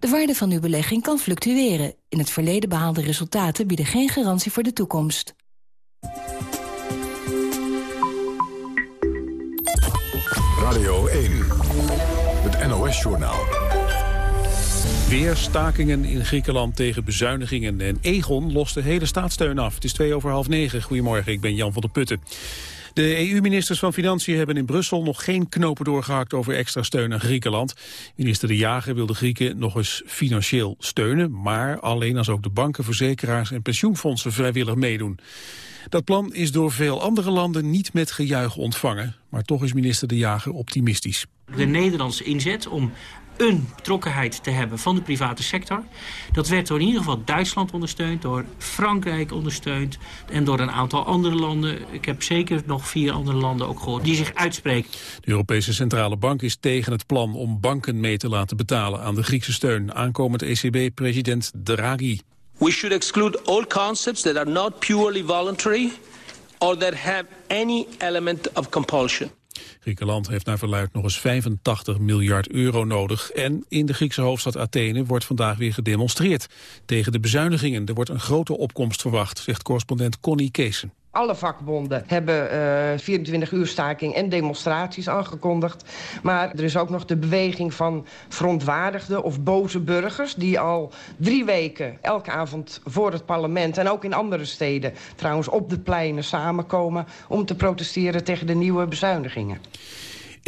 De waarde van uw belegging kan fluctueren. In het verleden behaalde resultaten bieden geen garantie voor de toekomst. Radio 1, het NOS-journaal. Weer stakingen in Griekenland tegen bezuinigingen. En Egon lost de hele staatssteun af. Het is twee over half negen. Goedemorgen, ik ben Jan van der Putten. De EU-ministers van Financiën hebben in Brussel nog geen knopen doorgehakt over extra steun aan Griekenland. Minister De Jager wil de Grieken nog eens financieel steunen, maar alleen als ook de banken, verzekeraars en pensioenfondsen vrijwillig meedoen. Dat plan is door veel andere landen niet met gejuich ontvangen, maar toch is minister De Jager optimistisch. De Nederlandse inzet om een betrokkenheid te hebben van de private sector. Dat werd door in ieder geval Duitsland ondersteund, door Frankrijk ondersteund en door een aantal andere landen. Ik heb zeker nog vier andere landen ook gehoord die zich uitspreken. De Europese Centrale Bank is tegen het plan om banken mee te laten betalen aan de Griekse steun. Aankomend ECB-president Draghi. We should exclude all concepts that are not purely voluntary or that have any element of compulsion. Griekenland heeft naar verluid nog eens 85 miljard euro nodig. En in de Griekse hoofdstad Athene wordt vandaag weer gedemonstreerd. Tegen de bezuinigingen. Er wordt een grote opkomst verwacht, zegt correspondent Connie Keesen. Alle vakbonden hebben uh, 24 uur staking en demonstraties aangekondigd. Maar er is ook nog de beweging van verontwaardigde of boze burgers... die al drie weken elke avond voor het parlement en ook in andere steden... trouwens op de pleinen samenkomen om te protesteren tegen de nieuwe bezuinigingen.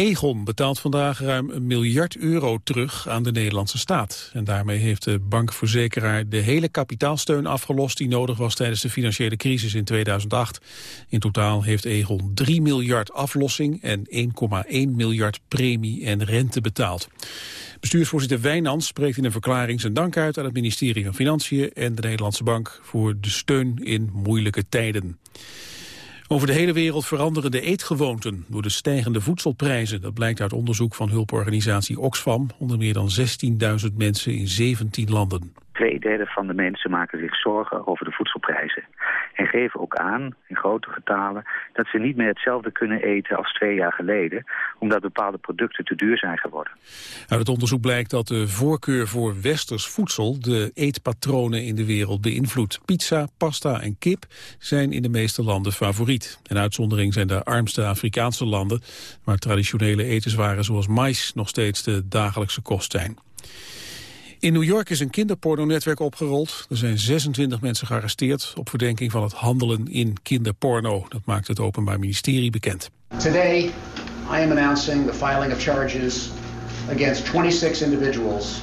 Egon betaalt vandaag ruim een miljard euro terug aan de Nederlandse staat. En daarmee heeft de bankverzekeraar de hele kapitaalsteun afgelost... die nodig was tijdens de financiële crisis in 2008. In totaal heeft Egon 3 miljard aflossing en 1,1 miljard premie en rente betaald. Bestuursvoorzitter Wijnands spreekt in een verklaring zijn dank uit aan het ministerie van Financiën en de Nederlandse Bank voor de steun in moeilijke tijden. Over de hele wereld veranderen de eetgewoonten door de stijgende voedselprijzen. Dat blijkt uit onderzoek van hulporganisatie Oxfam onder meer dan 16.000 mensen in 17 landen. Tweederde van de mensen maken zich zorgen over de voedselprijzen. En geven ook aan, in grote getalen, dat ze niet meer hetzelfde kunnen eten als twee jaar geleden, omdat bepaalde producten te duur zijn geworden. Uit het onderzoek blijkt dat de voorkeur voor westers voedsel de eetpatronen in de wereld beïnvloedt. Pizza, pasta en kip zijn in de meeste landen favoriet. Een uitzondering zijn de armste Afrikaanse landen, waar traditionele etenswaren zoals mais nog steeds de dagelijkse kost zijn. In New York is een kinderpornonetwerk opgerold. Er zijn 26 mensen gearresteerd op verdenking van het handelen in kinderporno. Dat maakt het Openbaar Ministerie bekend. Today I am announcing the filing of charges against 26 individuals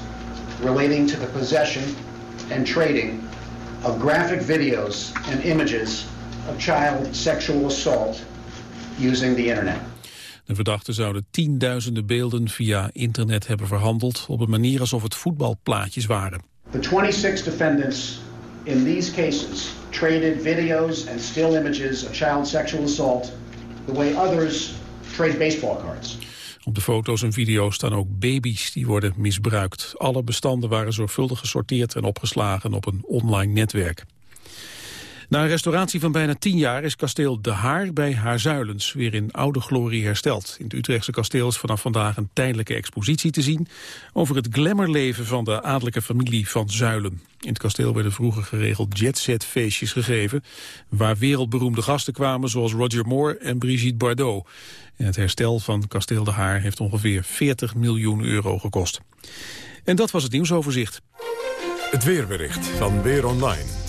relating to the possession and trading of graphic videos and images of child sexual assault using the internet. De verdachten zouden tienduizenden beelden via internet hebben verhandeld... op een manier alsof het voetbalplaatjes waren. The 26 defendants in these cases traded videos and still images of child sexual assault... the way others trade baseball cards. Op de foto's en video's staan ook baby's die worden misbruikt. Alle bestanden waren zorgvuldig gesorteerd en opgeslagen op een online netwerk. Na een restauratie van bijna tien jaar is kasteel De Haar bij Haarzuilens weer in oude glorie hersteld. In het Utrechtse kasteel is vanaf vandaag een tijdelijke expositie te zien over het glamourleven van de adellijke familie van Zuilen. In het kasteel werden vroeger geregeld jetset feestjes gegeven, waar wereldberoemde gasten kwamen zoals Roger Moore en Brigitte Bardot. Het herstel van kasteel De Haar heeft ongeveer 40 miljoen euro gekost. En dat was het nieuwsoverzicht. Het weerbericht van Weer Online.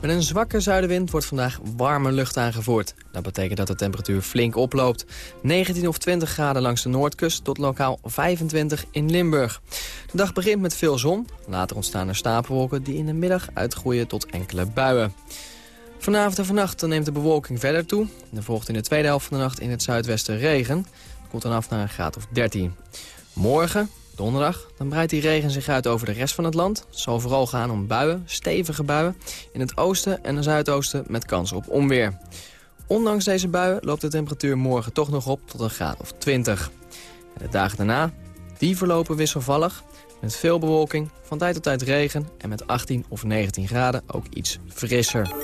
Met een zwakke zuidenwind wordt vandaag warme lucht aangevoerd. Dat betekent dat de temperatuur flink oploopt. 19 of 20 graden langs de noordkust tot lokaal 25 in Limburg. De dag begint met veel zon. Later ontstaan er stapelwolken die in de middag uitgroeien tot enkele buien. Vanavond en vannacht neemt de bewolking verder toe. Er volgt in de tweede helft van de nacht in het zuidwesten regen. Het komt dan af naar een graad of 13. Morgen Donderdag dan breidt die regen zich uit over de rest van het land. Het zal vooral gaan om buien, stevige buien... in het oosten en het zuidoosten met kans op onweer. Ondanks deze buien loopt de temperatuur morgen toch nog op tot een graad of 20. En de dagen daarna, die verlopen wisselvallig... met veel bewolking, van tijd tot tijd regen... en met 18 of 19 graden ook iets frisser.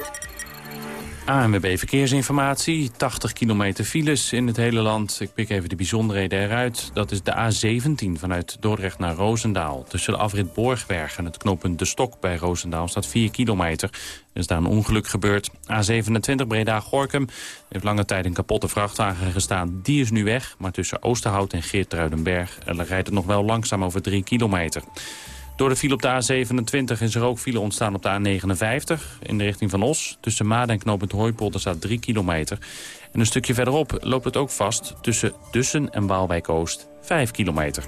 ANWB Verkeersinformatie, 80 kilometer files in het hele land. Ik pik even de bijzonderheden eruit. Dat is de A17 vanuit Dordrecht naar Roosendaal. Tussen de afrit Borgberg en het knooppunt De Stok bij Roosendaal staat 4 kilometer. Er is daar een ongeluk gebeurd. A27 Breda-Gorkum heeft lange tijd een kapotte vrachtwagen gestaan. Die is nu weg, maar tussen Oosterhout en Geertruidenberg rijdt het nog wel langzaam over 3 kilometer. Door de file op de A27 is er ook file ontstaan op de A59 in de richting van Os. Tussen Maden en knooppunt Hooipolder staat 3 kilometer. En een stukje verderop loopt het ook vast tussen Dussen en Waalwijk-Oost 5 kilometer.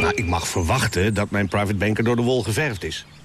Nou, ik mag verwachten dat mijn private banker door de wol geverfd is.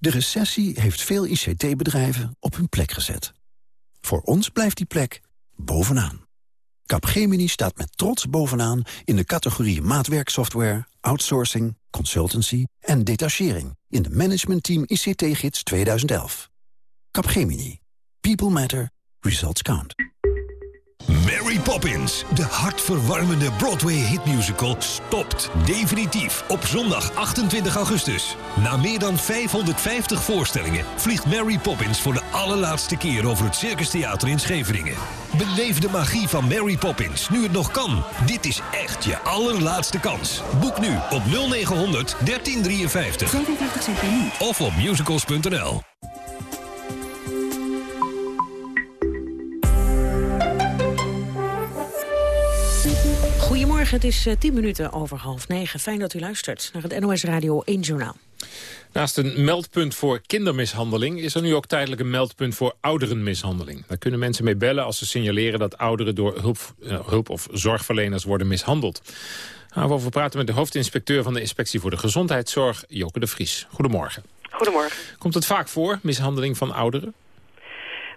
De recessie heeft veel ICT-bedrijven op hun plek gezet. Voor ons blijft die plek bovenaan. Capgemini staat met trots bovenaan in de categorie maatwerksoftware, outsourcing, consultancy en detachering in de managementteam ICT-gids 2011. Capgemini. People matter. Results count. Mary Poppins, de hartverwarmende Broadway-hitmusical, stopt definitief op zondag 28 augustus. Na meer dan 550 voorstellingen vliegt Mary Poppins voor de allerlaatste keer over het Circus Theater in Scheveningen. Beleef de magie van Mary Poppins, nu het nog kan. Dit is echt je allerlaatste kans. Boek nu op 0900 1353. 45 cent per minuut. Of op musicals.nl. Goedemorgen, het is uh, 10 minuten over half negen. Fijn dat u luistert naar het NOS Radio 1 Journaal. Naast een meldpunt voor kindermishandeling... is er nu ook tijdelijk een meldpunt voor ouderenmishandeling. Daar kunnen mensen mee bellen als ze signaleren... dat ouderen door hulp, uh, hulp of zorgverleners worden mishandeld. Gaan we over praten met de hoofdinspecteur van de Inspectie voor de Gezondheidszorg, Joke de Vries. Goedemorgen. Goedemorgen. Komt het vaak voor, mishandeling van ouderen?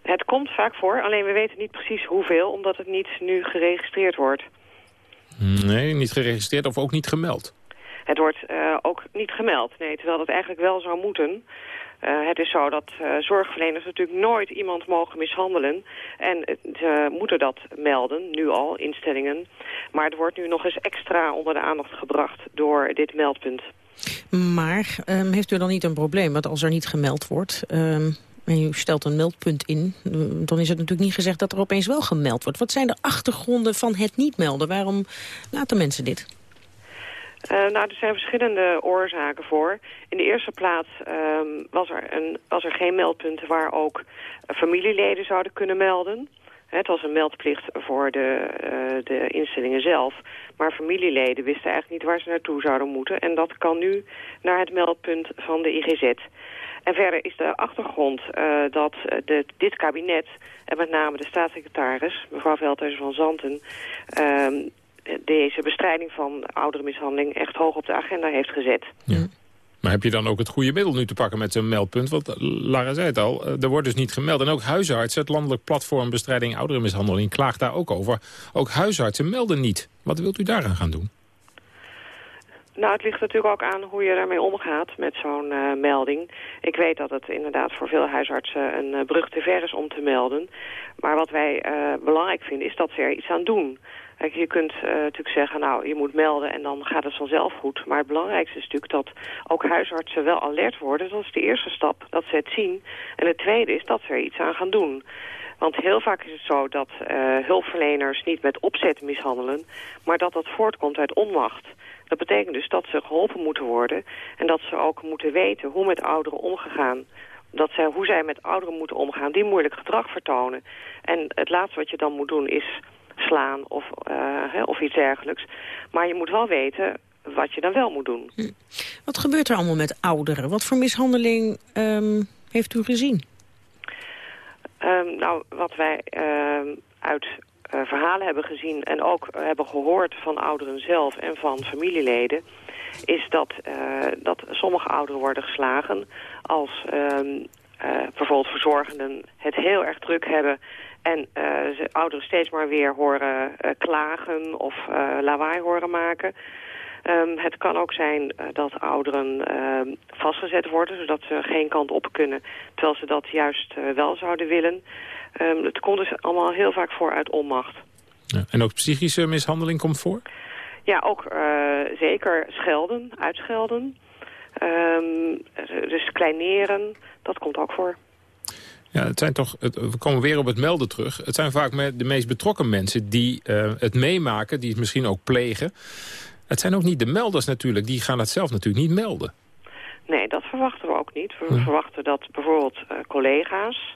Het komt vaak voor, alleen we weten niet precies hoeveel... omdat het niet nu geregistreerd wordt. Nee, niet geregistreerd of ook niet gemeld? Het wordt uh, ook niet gemeld, nee, terwijl dat eigenlijk wel zou moeten. Uh, het is zo dat uh, zorgverleners natuurlijk nooit iemand mogen mishandelen. En ze moeten dat melden, nu al, instellingen. Maar het wordt nu nog eens extra onder de aandacht gebracht door dit meldpunt. Maar um, heeft u dan niet een probleem? Want als er niet gemeld wordt... Um en u stelt een meldpunt in, dan is het natuurlijk niet gezegd dat er opeens wel gemeld wordt. Wat zijn de achtergronden van het niet melden? Waarom laten mensen dit? Uh, nou, er zijn verschillende oorzaken voor. In de eerste plaats um, was, er een, was er geen meldpunt waar ook familieleden zouden kunnen melden. Het was een meldplicht voor de, uh, de instellingen zelf. Maar familieleden wisten eigenlijk niet waar ze naartoe zouden moeten. En dat kan nu naar het meldpunt van de IGZ. En verder is de achtergrond uh, dat de, dit kabinet, en met name de staatssecretaris, mevrouw Veldhuis van Zanten, uh, deze bestrijding van ouderenmishandeling echt hoog op de agenda heeft gezet. Ja. Maar heb je dan ook het goede middel nu te pakken met zo'n meldpunt? Want Lara zei het al, er wordt dus niet gemeld. En ook huisartsen, het landelijk platform bestrijding ouderenmishandeling, klaagt daar ook over. Ook huisartsen melden niet. Wat wilt u daaraan gaan doen? Nou, het ligt natuurlijk ook aan hoe je daarmee omgaat met zo'n uh, melding. Ik weet dat het inderdaad voor veel huisartsen een uh, brug te ver is om te melden. Maar wat wij uh, belangrijk vinden is dat ze er iets aan doen. Kijk, je kunt natuurlijk zeggen, nou, je moet melden en dan gaat het vanzelf goed. Maar het belangrijkste is natuurlijk dat ook huisartsen wel alert worden. Dat is de eerste stap, dat ze het zien. En het tweede is dat ze er iets aan gaan doen. Want heel vaak is het zo dat hulpverleners niet met opzet mishandelen... maar dat dat voortkomt uit onmacht. Dat betekent dus dat ze geholpen moeten worden en dat ze ook moeten weten hoe met ouderen omgegaan. Dat zij, hoe zij met ouderen moeten omgaan die moeilijk gedrag vertonen. En het laatste wat je dan moet doen is slaan of, uh, of iets dergelijks. Maar je moet wel weten wat je dan wel moet doen. Hm. Wat gebeurt er allemaal met ouderen? Wat voor mishandeling um, heeft u gezien? Um, nou, wat wij uh, uit uh, verhalen hebben gezien en ook hebben gehoord van ouderen zelf en van familieleden is dat, uh, dat sommige ouderen worden geslagen als um, uh, bijvoorbeeld verzorgenden het heel erg druk hebben en ze ouderen steeds maar weer horen klagen of lawaai horen maken. Um, het kan ook zijn uh, dat ouderen uh, vastgezet worden, zodat ze geen kant op kunnen, terwijl ze dat juist uh, wel zouden willen. Um, het komt dus allemaal heel vaak voor uit onmacht. Ja, en ook psychische mishandeling komt voor? Ja, ook zeker schelden, uitschelden. Um, dus kleineren, dat komt ook voor. Ja, het zijn toch, het, we komen weer op het melden terug. Het zijn vaak de meest betrokken mensen die het meemaken, die het misschien ook plegen. Het zijn ook niet de melders natuurlijk, die gaan het zelf natuurlijk niet melden. Nee, dat verwachten we ook niet. We verwachten dat bijvoorbeeld uh, collega's,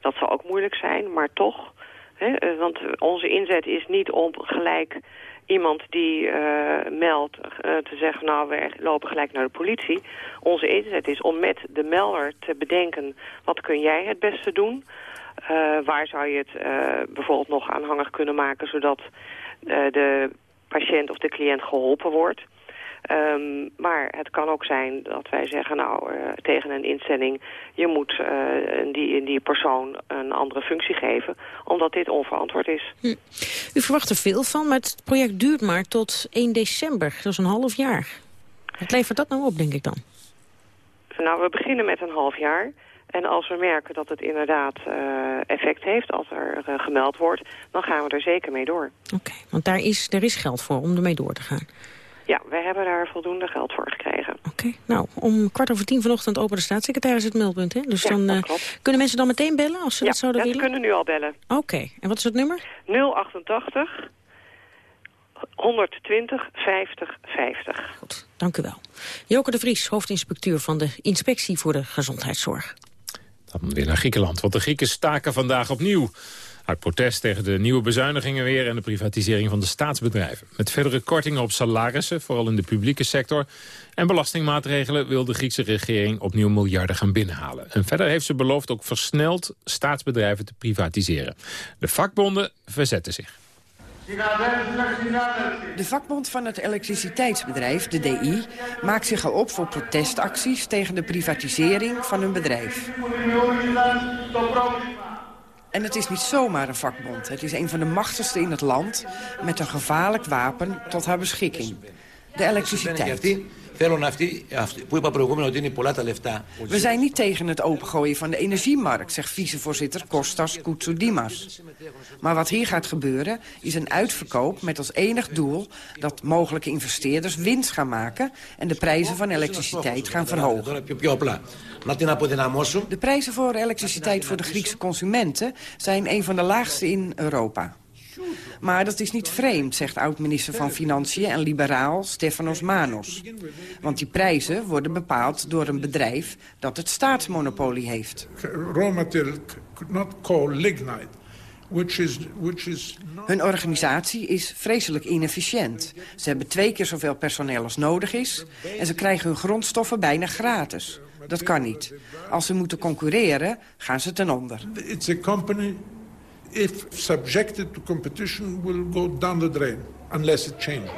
dat zal ook moeilijk zijn, maar toch. Hè, want onze inzet is niet om gelijk iemand die uh, meldt uh, te zeggen, nou, we lopen gelijk naar de politie. Onze inzet is om met de melder te bedenken, wat kun jij het beste doen? Uh, waar zou je het bijvoorbeeld nog aanhangig kunnen maken, zodat de patiënt of de cliënt geholpen wordt. Um, maar het kan ook zijn dat wij zeggen, nou, uh, tegen een instelling... je moet uh, die, die persoon een andere functie geven, omdat dit onverantwoord is. Hm. U verwacht er veel van, maar het project duurt maar tot 1 december. Dat is een half jaar. Wat levert dat nou op, denk ik dan? Nou, we beginnen met een half jaar. En als we merken dat het inderdaad uh, effect heeft, als er uh, gemeld wordt, dan gaan we er zeker mee door. Oké, want daar is, er is geld voor om ermee door te gaan. Ja, wij hebben daar voldoende geld voor gekregen. Oké, nou, om kwart over tien vanochtend open de staatssecretaris het meldpunt, hè? Dus ja, dan uh, kunnen mensen dan meteen bellen als ze ja, dat zouden ja, willen? ze kunnen nu al bellen. Oké, en wat is het nummer? 088 120 50 50. Goed, dank u wel. Joke de Vries, hoofdinspecteur van de Inspectie voor de Gezondheidszorg. Dan weer naar Griekenland, want de Grieken staken vandaag opnieuw. Uit protest tegen de nieuwe bezuinigingen weer en de privatisering van de staatsbedrijven. Met verdere kortingen op salarissen, vooral in de publieke sector. En belastingmaatregelen wil de Griekse regering opnieuw miljarden gaan binnenhalen. En verder heeft ze beloofd ook versneld staatsbedrijven te privatiseren. De vakbonden verzetten zich. De vakbond van het elektriciteitsbedrijf, de DI, maakt zich al op voor protestacties tegen de privatisering van hun bedrijf. En het is niet zomaar een vakbond. Het is een van de machtigste in het land met een gevaarlijk wapen tot haar beschikking. De elektriciteit. We zijn niet tegen het opengooien van de energiemarkt, zegt vicevoorzitter Kostas Koutsoudimas. Maar wat hier gaat gebeuren is een uitverkoop met als enig doel dat mogelijke investeerders winst gaan maken en de prijzen van elektriciteit gaan verhogen. De prijzen voor elektriciteit voor de Griekse consumenten zijn een van de laagste in Europa. Maar dat is niet vreemd, zegt oud-minister van Financiën en liberaal Stefanos Manos. Want die prijzen worden bepaald door een bedrijf dat het staatsmonopolie heeft. Raw material could not call lignite. Which is, which is Hun organisatie is vreselijk inefficiënt. Ze hebben twee keer zoveel personeel als nodig is... en ze krijgen hun grondstoffen bijna gratis. Dat kan niet. Als ze moeten concurreren, gaan ze ten onder. It's a company, if subjected to competition, will go down the drain. Unless it changes.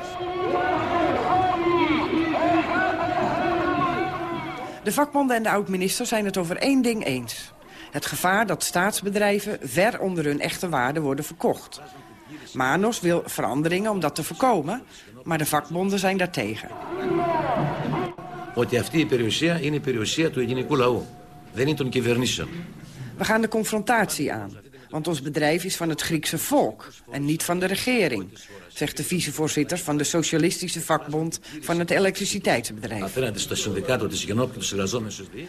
De vakbonden en de oud-minister zijn het over één ding eens. Het gevaar dat staatsbedrijven ver onder hun echte waarde worden verkocht. Manos wil veranderingen om dat te voorkomen, maar de vakbonden zijn daartegen. Ότι αυτή η περιουσία είναι η περιουσία του ελληνικού λαού. Δεν είναι των κυβερνήσεων. We gaan de confrontatie aan. Want ons bedrijf is van het Griekse volk en niet van de regering, zegt de vicevoorzitter van de Socialistische Vakbond van het elektriciteitsbedrijf.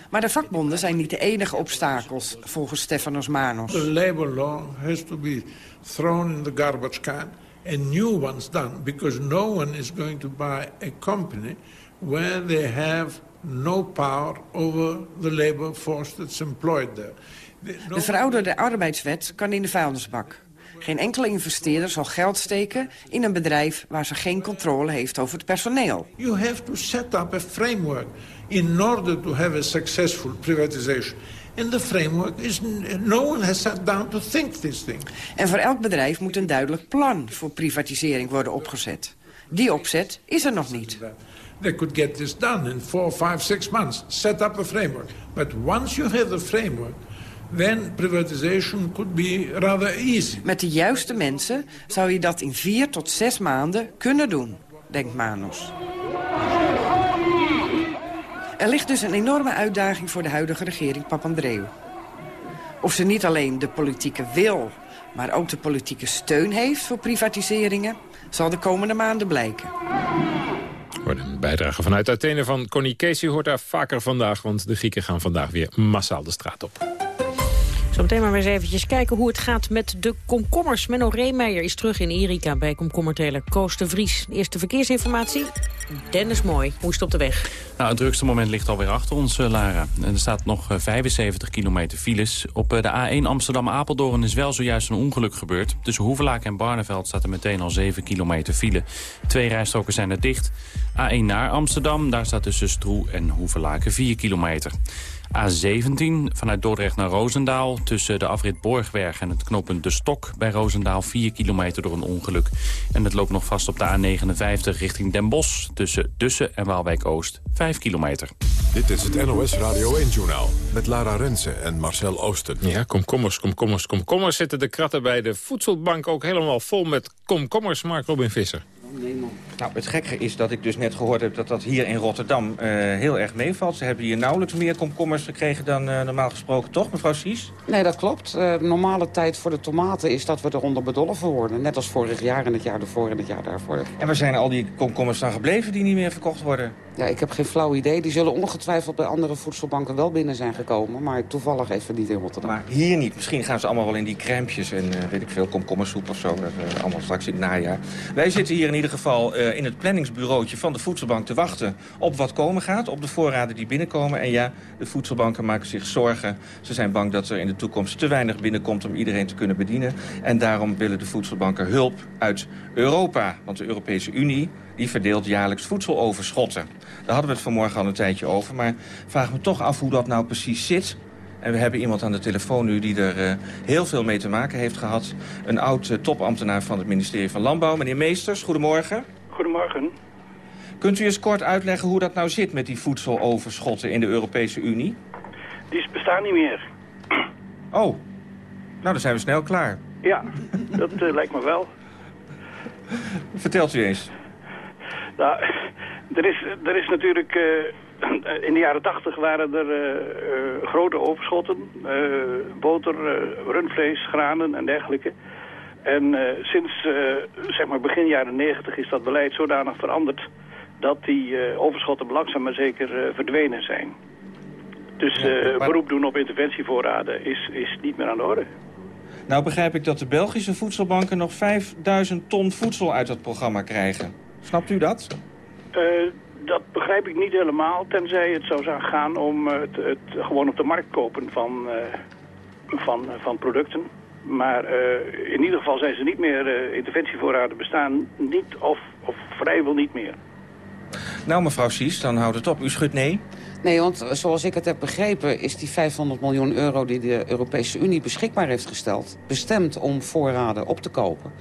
Maar de vakbonden zijn niet de enige obstakels, volgens Stefanos Manos. The labor law has to be thrown in the garbage can and new ones done because no one is going to buy a company where they have no power over the labor force that's employed there. De verouderde arbeidswet kan in de vuilnisbak. Geen enkele investeerder zal geld steken in een bedrijf waar ze geen controle heeft over het personeel. You have to set up a framework in order to have a successful privatization. And the framework is no one has sat down to think this thing. En voor elk bedrijf moet een duidelijk plan voor privatisering worden opgezet. Die opzet is er nog niet. They could get this done in four, five, six months. Set up a framework. But once you have the framework, then privatization could be rather easy. Met de juiste mensen zou je dat in vier tot zes maanden kunnen doen, denkt Manos. Er ligt dus een enorme uitdaging voor de huidige regering Papandreou. Of ze niet alleen de politieke wil, maar ook de politieke steun heeft voor privatiseringen... zal de komende maanden blijken. Een bijdrage vanuit Athene van Connie Casey hoort daar vaker vandaag... want de Grieken gaan vandaag weer massaal de straat op. Zometeen maar eens eventjes kijken hoe het gaat met de komkommers. Menno Reemeijer is terug in Erika bij komkommerteler Koos de Vries. Eerste verkeersinformatie, Dennis Mooi. Hoe is het op de weg? Nou, het drukste moment ligt alweer achter ons, uh, Lara. Er staat nog uh, 75 kilometer files. Op uh, de A1 Amsterdam-Apeldoorn is wel zojuist een ongeluk gebeurd. Tussen Hoevelaak en Barneveld staat er meteen al 7 kilometer file. Twee rijstroken zijn er dicht. A1 naar Amsterdam, daar staat tussen Stroe en Hoevelaken 4 kilometer. A17 vanuit Dordrecht naar Roosendaal. Tussen de afrit Borgberg en het knooppunt De Stok bij Roosendaal 4 kilometer door een ongeluk. En het loopt nog vast op de A59 richting Den Bosch. Tussen Dussen en Waalwijk-Oost 5 kilometer. Dit is het NOS Radio 1-journaal met Lara Rensen en Marcel Oosten. Ja, komkommers, komkommers, komkommers zitten de kratten bij de voedselbank ook helemaal vol met komkommers, Mark Robin Visser. Nee, man. Nou, het gekke is dat ik dus net gehoord heb dat dat hier in Rotterdam uh, heel erg meevalt. Ze hebben hier nauwelijks meer komkommers gekregen dan uh, normaal gesproken, toch mevrouw Sies? Nee, dat klopt. Uh, normale tijd voor de tomaten is dat we eronder bedolven worden. Net als vorig jaar en het jaar ervoor en het jaar daarvoor. En waar zijn al die komkommers dan gebleven die niet meer verkocht worden? Ja, ik heb geen flauw idee. Die zullen ongetwijfeld bij andere voedselbanken wel binnen zijn gekomen. Maar toevallig even niet in Rotterdam. Maar hier niet. Misschien gaan ze allemaal wel in die crèmpjes en weet ik veel, komkommersoep of zo. Dat, allemaal straks in het najaar. Wij zitten hier in ieder geval in het planningsbureautje van de voedselbank te wachten op wat komen gaat. Op de voorraden die binnenkomen. En ja, de voedselbanken maken zich zorgen. Ze zijn bang dat er in de toekomst te weinig binnenkomt om iedereen te kunnen bedienen. En daarom willen de voedselbanken hulp uit Europa. Want de Europese Unie die verdeelt jaarlijks voedseloverschotten. Daar hadden we het vanmorgen al een tijdje over. Maar vraag me toch af hoe dat nou precies zit. En we hebben iemand aan de telefoon nu die er uh, heel veel mee te maken heeft gehad. Een oud uh, topambtenaar van het ministerie van Landbouw. Meneer Meesters, goedemorgen. Goedemorgen. Kunt u eens kort uitleggen hoe dat nou zit met die voedseloverschotten in de Europese Unie? Die bestaan niet meer. Oh, nou dan zijn we snel klaar. Ja, dat uh, lijkt me wel. Vertelt u eens. Nou, er is, er is natuurlijk... in de jaren tachtig waren er uh, uh, grote overschotten. Boter, rundvlees, granen en dergelijke. En sinds zeg maar begin jaren negentig is dat beleid zodanig veranderd... dat die overschotten langzaam maar zeker verdwenen zijn. Dus ja, maar... beroep doen op interventievoorraden is, is niet meer aan de orde. Nou begrijp ik dat de Belgische voedselbanken nog 5000 ton voedsel uit dat programma krijgen. Snapt u dat? dat begrijp ik niet helemaal, tenzij het zou gaan om het, het gewoon op de markt kopen van, uh, van, van producten. Maar uh, in ieder geval zijn ze niet meer, uh, interventievoorraden bestaan niet of, of vrijwel niet meer. Nou mevrouw Sies, dan houdt het op. U schudt nee? Nee, want zoals ik het heb begrepen is die 500 miljoen euro die de Europese Unie beschikbaar heeft gesteld... bestemd om voorraden op te kopen,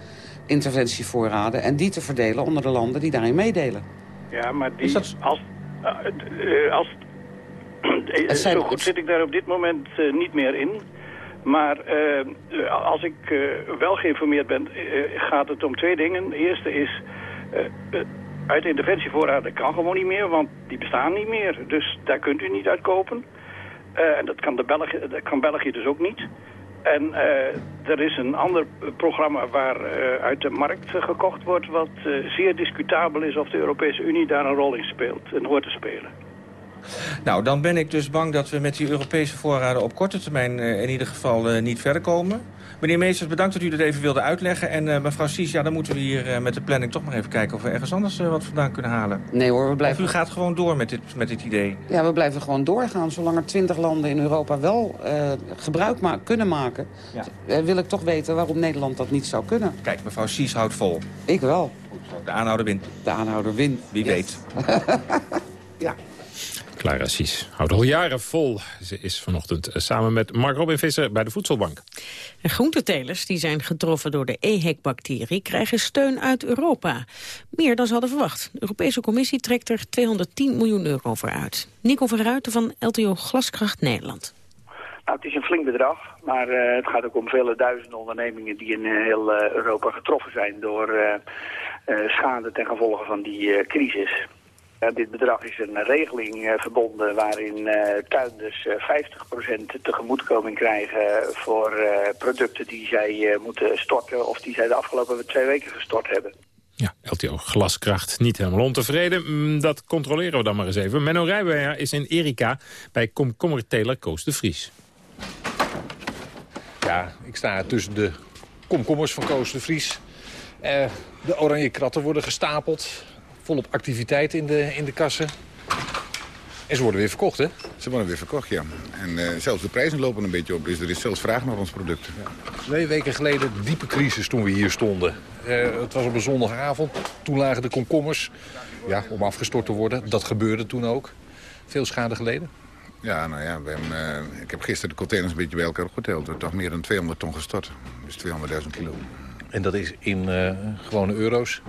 interventievoorraden... en die te verdelen onder de landen die daarin meedelen. Ja, maar die, dat... als, uh, als zijn, zo goed zit ik daar op dit moment uh, niet meer in. Maar uh, als ik wel geïnformeerd ben, gaat het om twee dingen. De eerste is, uit interventievoorraden kan gewoon niet meer, want die bestaan niet meer. Dus daar kunt u niet uit kopen. en dat kan, de België, dat kan België dus ook niet. En uh, er is een ander programma waar uh, uit de markt gekocht wordt... wat zeer discutabel is of de Europese Unie daar een rol in speelt en hoort te spelen. Nou, dan ben ik dus bang dat we met die Europese voorraden op korte termijn in ieder geval niet verder komen. Meneer Meesters, bedankt dat u dat even wilde uitleggen. En uh, mevrouw Sies, ja, dan moeten we hier uh, met de planning toch maar even kijken... of we ergens anders uh, wat vandaan kunnen halen. Nee hoor, we blijven... Of u gaat gewoon door met dit, met dit idee? Ja, we blijven gewoon doorgaan. Zolang er twintig landen in Europa wel gebruik ma kunnen maken... Ja. wil ik toch weten waarom Nederland dat niet zou kunnen. Kijk, mevrouw Sies houdt vol. Ik wel. De aanhouder wint. De aanhouder wint. Wie yes. weet. ja. Clara Sies houdt al jaren vol. Ze is vanochtend samen met Mark Robin Visser bij de Voedselbank. En groentetelers die zijn getroffen door de EHEC-bacterie... krijgen steun uit Europa. Meer dan ze hadden verwacht. De Europese Commissie trekt er 210 miljoen euro voor uit. Nico van Ruiten van LTO Glaskracht Nederland. Nou, het is een flink bedrag, maar uh, het gaat ook om vele duizenden ondernemingen... die in uh, heel uh, Europa getroffen zijn door schade ten gevolge van die crisis. Uh, dit bedrag is een regeling uh, verbonden waarin uh, tuinders 50% tegemoetkoming krijgen voor producten die zij moeten storten of die zij de afgelopen twee weken gestort hebben. Ja, LTO Glaskracht niet helemaal ontevreden. Mm, dat controleren we dan maar eens even. Menno Rijbeer is in Erika bij komkommerteler Koos de Vries. Ja, ik sta tussen de komkommers van Koos de Vries. de oranje kratten worden gestapeld volop activiteit in de, in de kassen. En ze worden weer verkocht, hè? Ze worden weer verkocht, ja. En uh, zelfs de prijzen lopen een beetje op, dus er is zelfs vraag naar ons product. Ja. Twee weken geleden diepe crisis toen we hier stonden. Uh, het was op een zondagavond. Toen lagen de komkommers ja, om afgestort te worden. Dat gebeurde toen ook. Veel schade geleden? Ja, nou ja, we hebben, uh, ik heb gisteren de containers een beetje bij elkaar opgeteld. Er toch meer dan 200 ton gestort. Dus 200.000 kilo. En dat is in gewone euro's?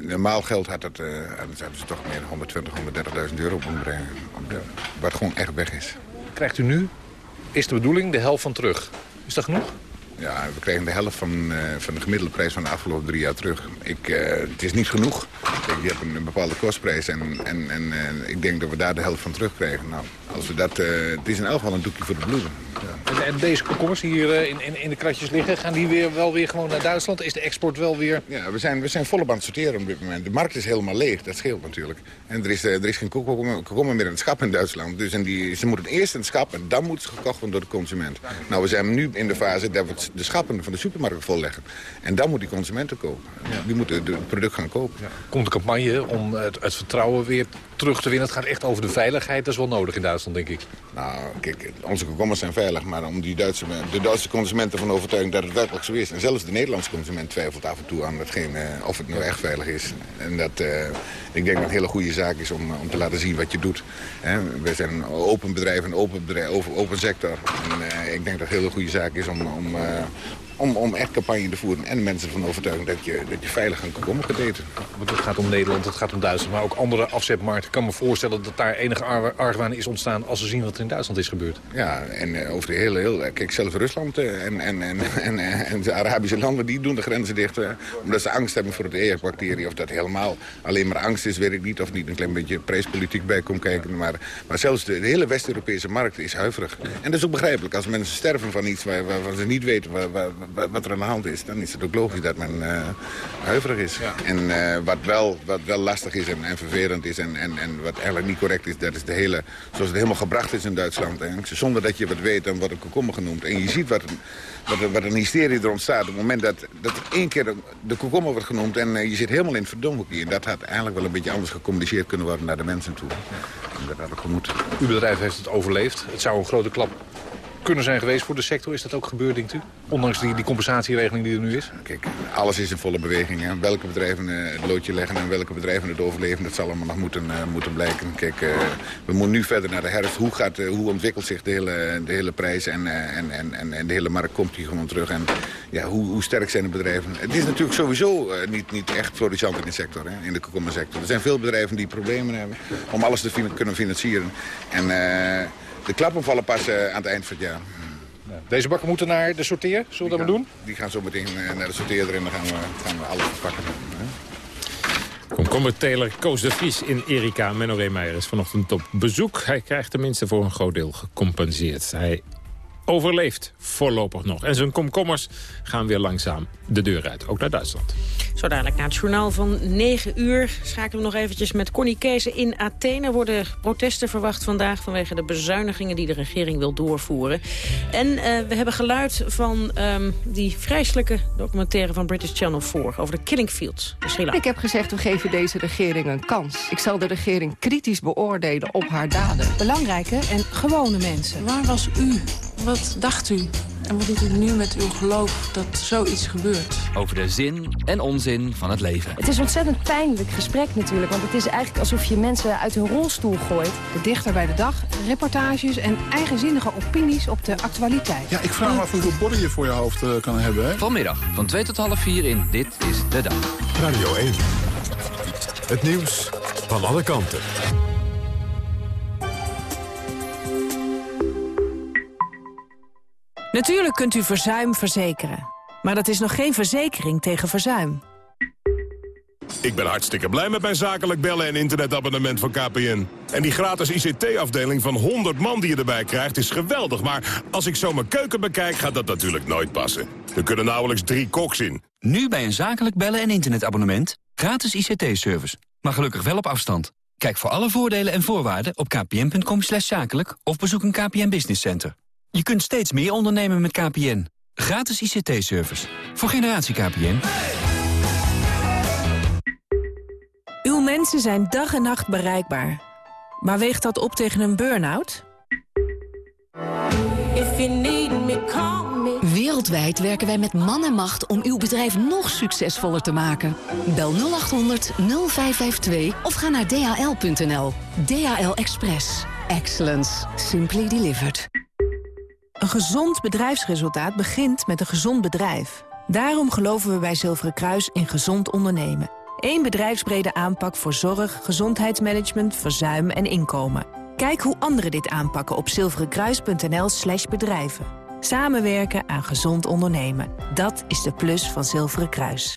Normaal geld had het, uh, hadden ze toch meer 120, 130.000 euro moeten brengen. Wat gewoon echt weg is. Krijgt u nu, is de bedoeling, de helft van terug. Is dat genoeg? Ja, we kregen de helft van, van de gemiddelde prijs van de afgelopen drie jaar terug. Ik, het is niet genoeg. Kijk, je hebt een, bepaalde kostprijs en, en, en ik denk dat we daar de helft van terugkrijgen. Nou, als we dat, het is in elk geval een doekje voor de bloeden. Ja. En, deze komkommers die hier in, in, in, de kratjes liggen, gaan die weer, wel weer gewoon naar Duitsland? Is de export wel weer... Ja, we zijn, we zijn volop aan het sorteren op dit moment. De markt is helemaal leeg, dat scheelt natuurlijk. En er is, er is geen komkommer meer in het schap in Duitsland. Dus en die, ze moeten eerst in het schap en dan moeten ze gekocht worden door de consument. Nou, we zijn nu in de fase dat we de schappen van de supermarkt volleggen. En dan moet die consumenten kopen. Die moeten het product gaan kopen. Ja. Komt de campagne om het, het, vertrouwen weer terug te winnen? Het gaat echt over de veiligheid. Dat is wel nodig in Duitsland, denk ik. Nou, kijk, onze komkommers zijn veilig. Maar om die Duitse, de Duitse consumenten van overtuigen dat het werkelijk zo is. En zelfs de Nederlandse consument twijfelt af en toe aan uh, of het nou echt veilig is. En dat, ik denk dat het een hele goede zaak is om, om te laten zien wat je doet. We zijn een open bedrijf, een open, bedrijf, open, sector. En ik denk dat het een hele goede zaak is om, om, om, om echt campagne te voeren en mensen ervan overtuigen dat je, dat je veilig een komkommer kunt eten. Want het gaat om Nederland, het gaat om Duitsland, maar ook andere afzetmarkten. Ik kan me voorstellen dat daar enige argwaan is ontstaan als ze zien wat er in Duitsland is gebeurd. Ja, en uh, over de hele, heel, kijk, zelfs Rusland uh, en, en, en, en, en, de Arabische landen, die doen de grenzen dicht. Omdat ze angst hebben voor het EHEC-bacterie. Of dat helemaal alleen maar angst is, weet ik niet. Of niet een klein beetje prijspolitiek bij komt kijken. Maar, maar zelfs de, de hele West-Europese markt is huiverig. En dat is ook begrijpelijk. Als mensen sterven van iets waar, ze niet weten waar, waar, wat er aan de hand is... dan is het ook logisch dat men uh, huiverig is. En uh, wat, wel, wat wel lastig is en, en vervelend is en, en, en wat eigenlijk niet correct is... dat is de hele, zoals het helemaal gebracht is in Duitsland. En zonder dat je wat weet, dan wordt een komkommer genoemd. En je ziet wat, wat, wat een hysterie er ontstaat... op het moment dat, dat één keer de komkommer wordt genoemd... en uh, je zit helemaal in het verdomhoekje. En dat had eigenlijk wel een beetje anders gecommuniceerd kunnen worden naar de mensen toe. En dat had ik gemoed. Uw bedrijf heeft het overleefd. Het zou een grote klap kunnen zijn geweest voor de sector. Is dat ook gebeurd, denkt u? Ondanks die, die compensatieregeling die er nu is? Kijk, alles is in volle beweging. Hè. Welke bedrijven het loodje leggen en welke bedrijven het overleven... dat zal allemaal nog moeten, uh, moeten blijken. Kijk, uh, we moeten nu verder naar de herfst. Hoe, gaat, hoe ontwikkelt zich de hele, de hele prijs en, en, en, en de hele markt komt hier gewoon terug? En ja, hoe, hoe sterk zijn de bedrijven? Het is natuurlijk sowieso niet, niet echt florissant in de sector, hè, in de sector. Er zijn veel bedrijven die problemen hebben om alles te kunnen financieren. En de klappen vallen pas aan het eind van het jaar. Deze bakken moeten naar de sorteer, zullen we dat maar doen? Die gaan zo meteen naar de sorteer erin, dan gaan we, gaan we alles verpakken. Komkommerteler Koos de Vries in Erika. Menno Reemeijer is vanochtend op bezoek. Hij krijgt tenminste voor een groot deel gecompenseerd. Hij overleeft voorlopig nog. En zijn komkommers gaan weer langzaam de deur uit, ook naar Duitsland. Zo dadelijk na het journaal van 9 uur schakelen we nog eventjes met Connie Kees in Athene. Worden protesten verwacht vandaag vanwege de bezuinigingen die de regering wil doorvoeren. En uh, we hebben geluid van um, die vreselijke documentaire van British Channel 4 over de killing fields Ik heb gezegd, we geven deze regering een kans. Ik zal de regering kritisch beoordelen op haar daden. Belangrijke en gewone mensen. Waar was u? Wat dacht u? En wat doet u nu met uw geloof dat zoiets gebeurt? Over de zin en onzin van het leven. Het is een ontzettend pijnlijk gesprek natuurlijk. Want het is eigenlijk alsof je mensen uit hun rolstoel gooit. De dichter bij de dag, reportages en eigenzinnige opinies op de actualiteit. Ja, ik vraag me af hoeveel borden je voor je hoofd uh, kan hebben. Hè? Vanmiddag van 2 tot half 4 in Dit is de Dag. Radio 1. Het nieuws van alle kanten. Natuurlijk kunt u verzuim verzekeren. Maar dat is nog geen verzekering tegen verzuim. Ik ben hartstikke blij met mijn zakelijk bellen en internetabonnement van KPN. En die gratis ICT-afdeling van 100 man die je erbij krijgt is geweldig. Maar als ik zo mijn keuken bekijk, gaat dat natuurlijk nooit passen. Er kunnen nauwelijks drie koks in. Nu bij een zakelijk bellen en internetabonnement. Gratis ICT-service. Maar gelukkig wel op afstand. Kijk voor alle voordelen en voorwaarden op kpn.com zakelijk... of bezoek een KPN Business Center. Je kunt steeds meer ondernemen met KPN. Gratis ICT-service. Voor generatie KPN. Uw mensen zijn dag en nacht bereikbaar. Maar weegt dat op tegen een burn-out? Wereldwijd werken wij met man en macht om uw bedrijf nog succesvoller te maken. Bel 0800 0552 of ga naar dhl.nl. DHL Express. Excellence. Simply delivered. Een gezond bedrijfsresultaat begint met een gezond bedrijf. Daarom geloven we bij Zilveren Kruis in gezond ondernemen. Eén bedrijfsbrede aanpak voor zorg, gezondheidsmanagement, verzuim en inkomen. Kijk hoe anderen dit aanpakken op zilverenkruis.nl slash bedrijven. Samenwerken aan gezond ondernemen. Dat is de plus van Zilveren Kruis.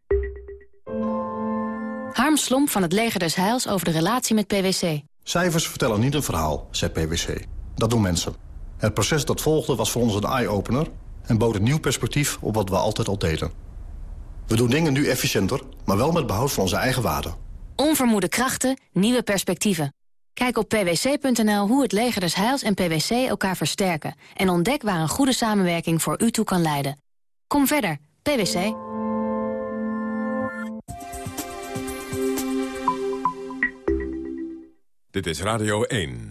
Harm Slomp van het Leger des Heils over de relatie met PwC. Cijfers vertellen niet een verhaal, zegt PwC. Dat doen mensen. Het proces dat volgde was voor ons een eye-opener... en bood een nieuw perspectief op wat we altijd al deden. We doen dingen nu efficiënter, maar wel met behoud van onze eigen waarden. Onvermoede krachten, nieuwe perspectieven. Kijk op pwc.nl hoe het leger des Heils en PwC elkaar versterken... en ontdek waar een goede samenwerking voor u toe kan leiden. Kom verder, PwC. Dit is Radio 1.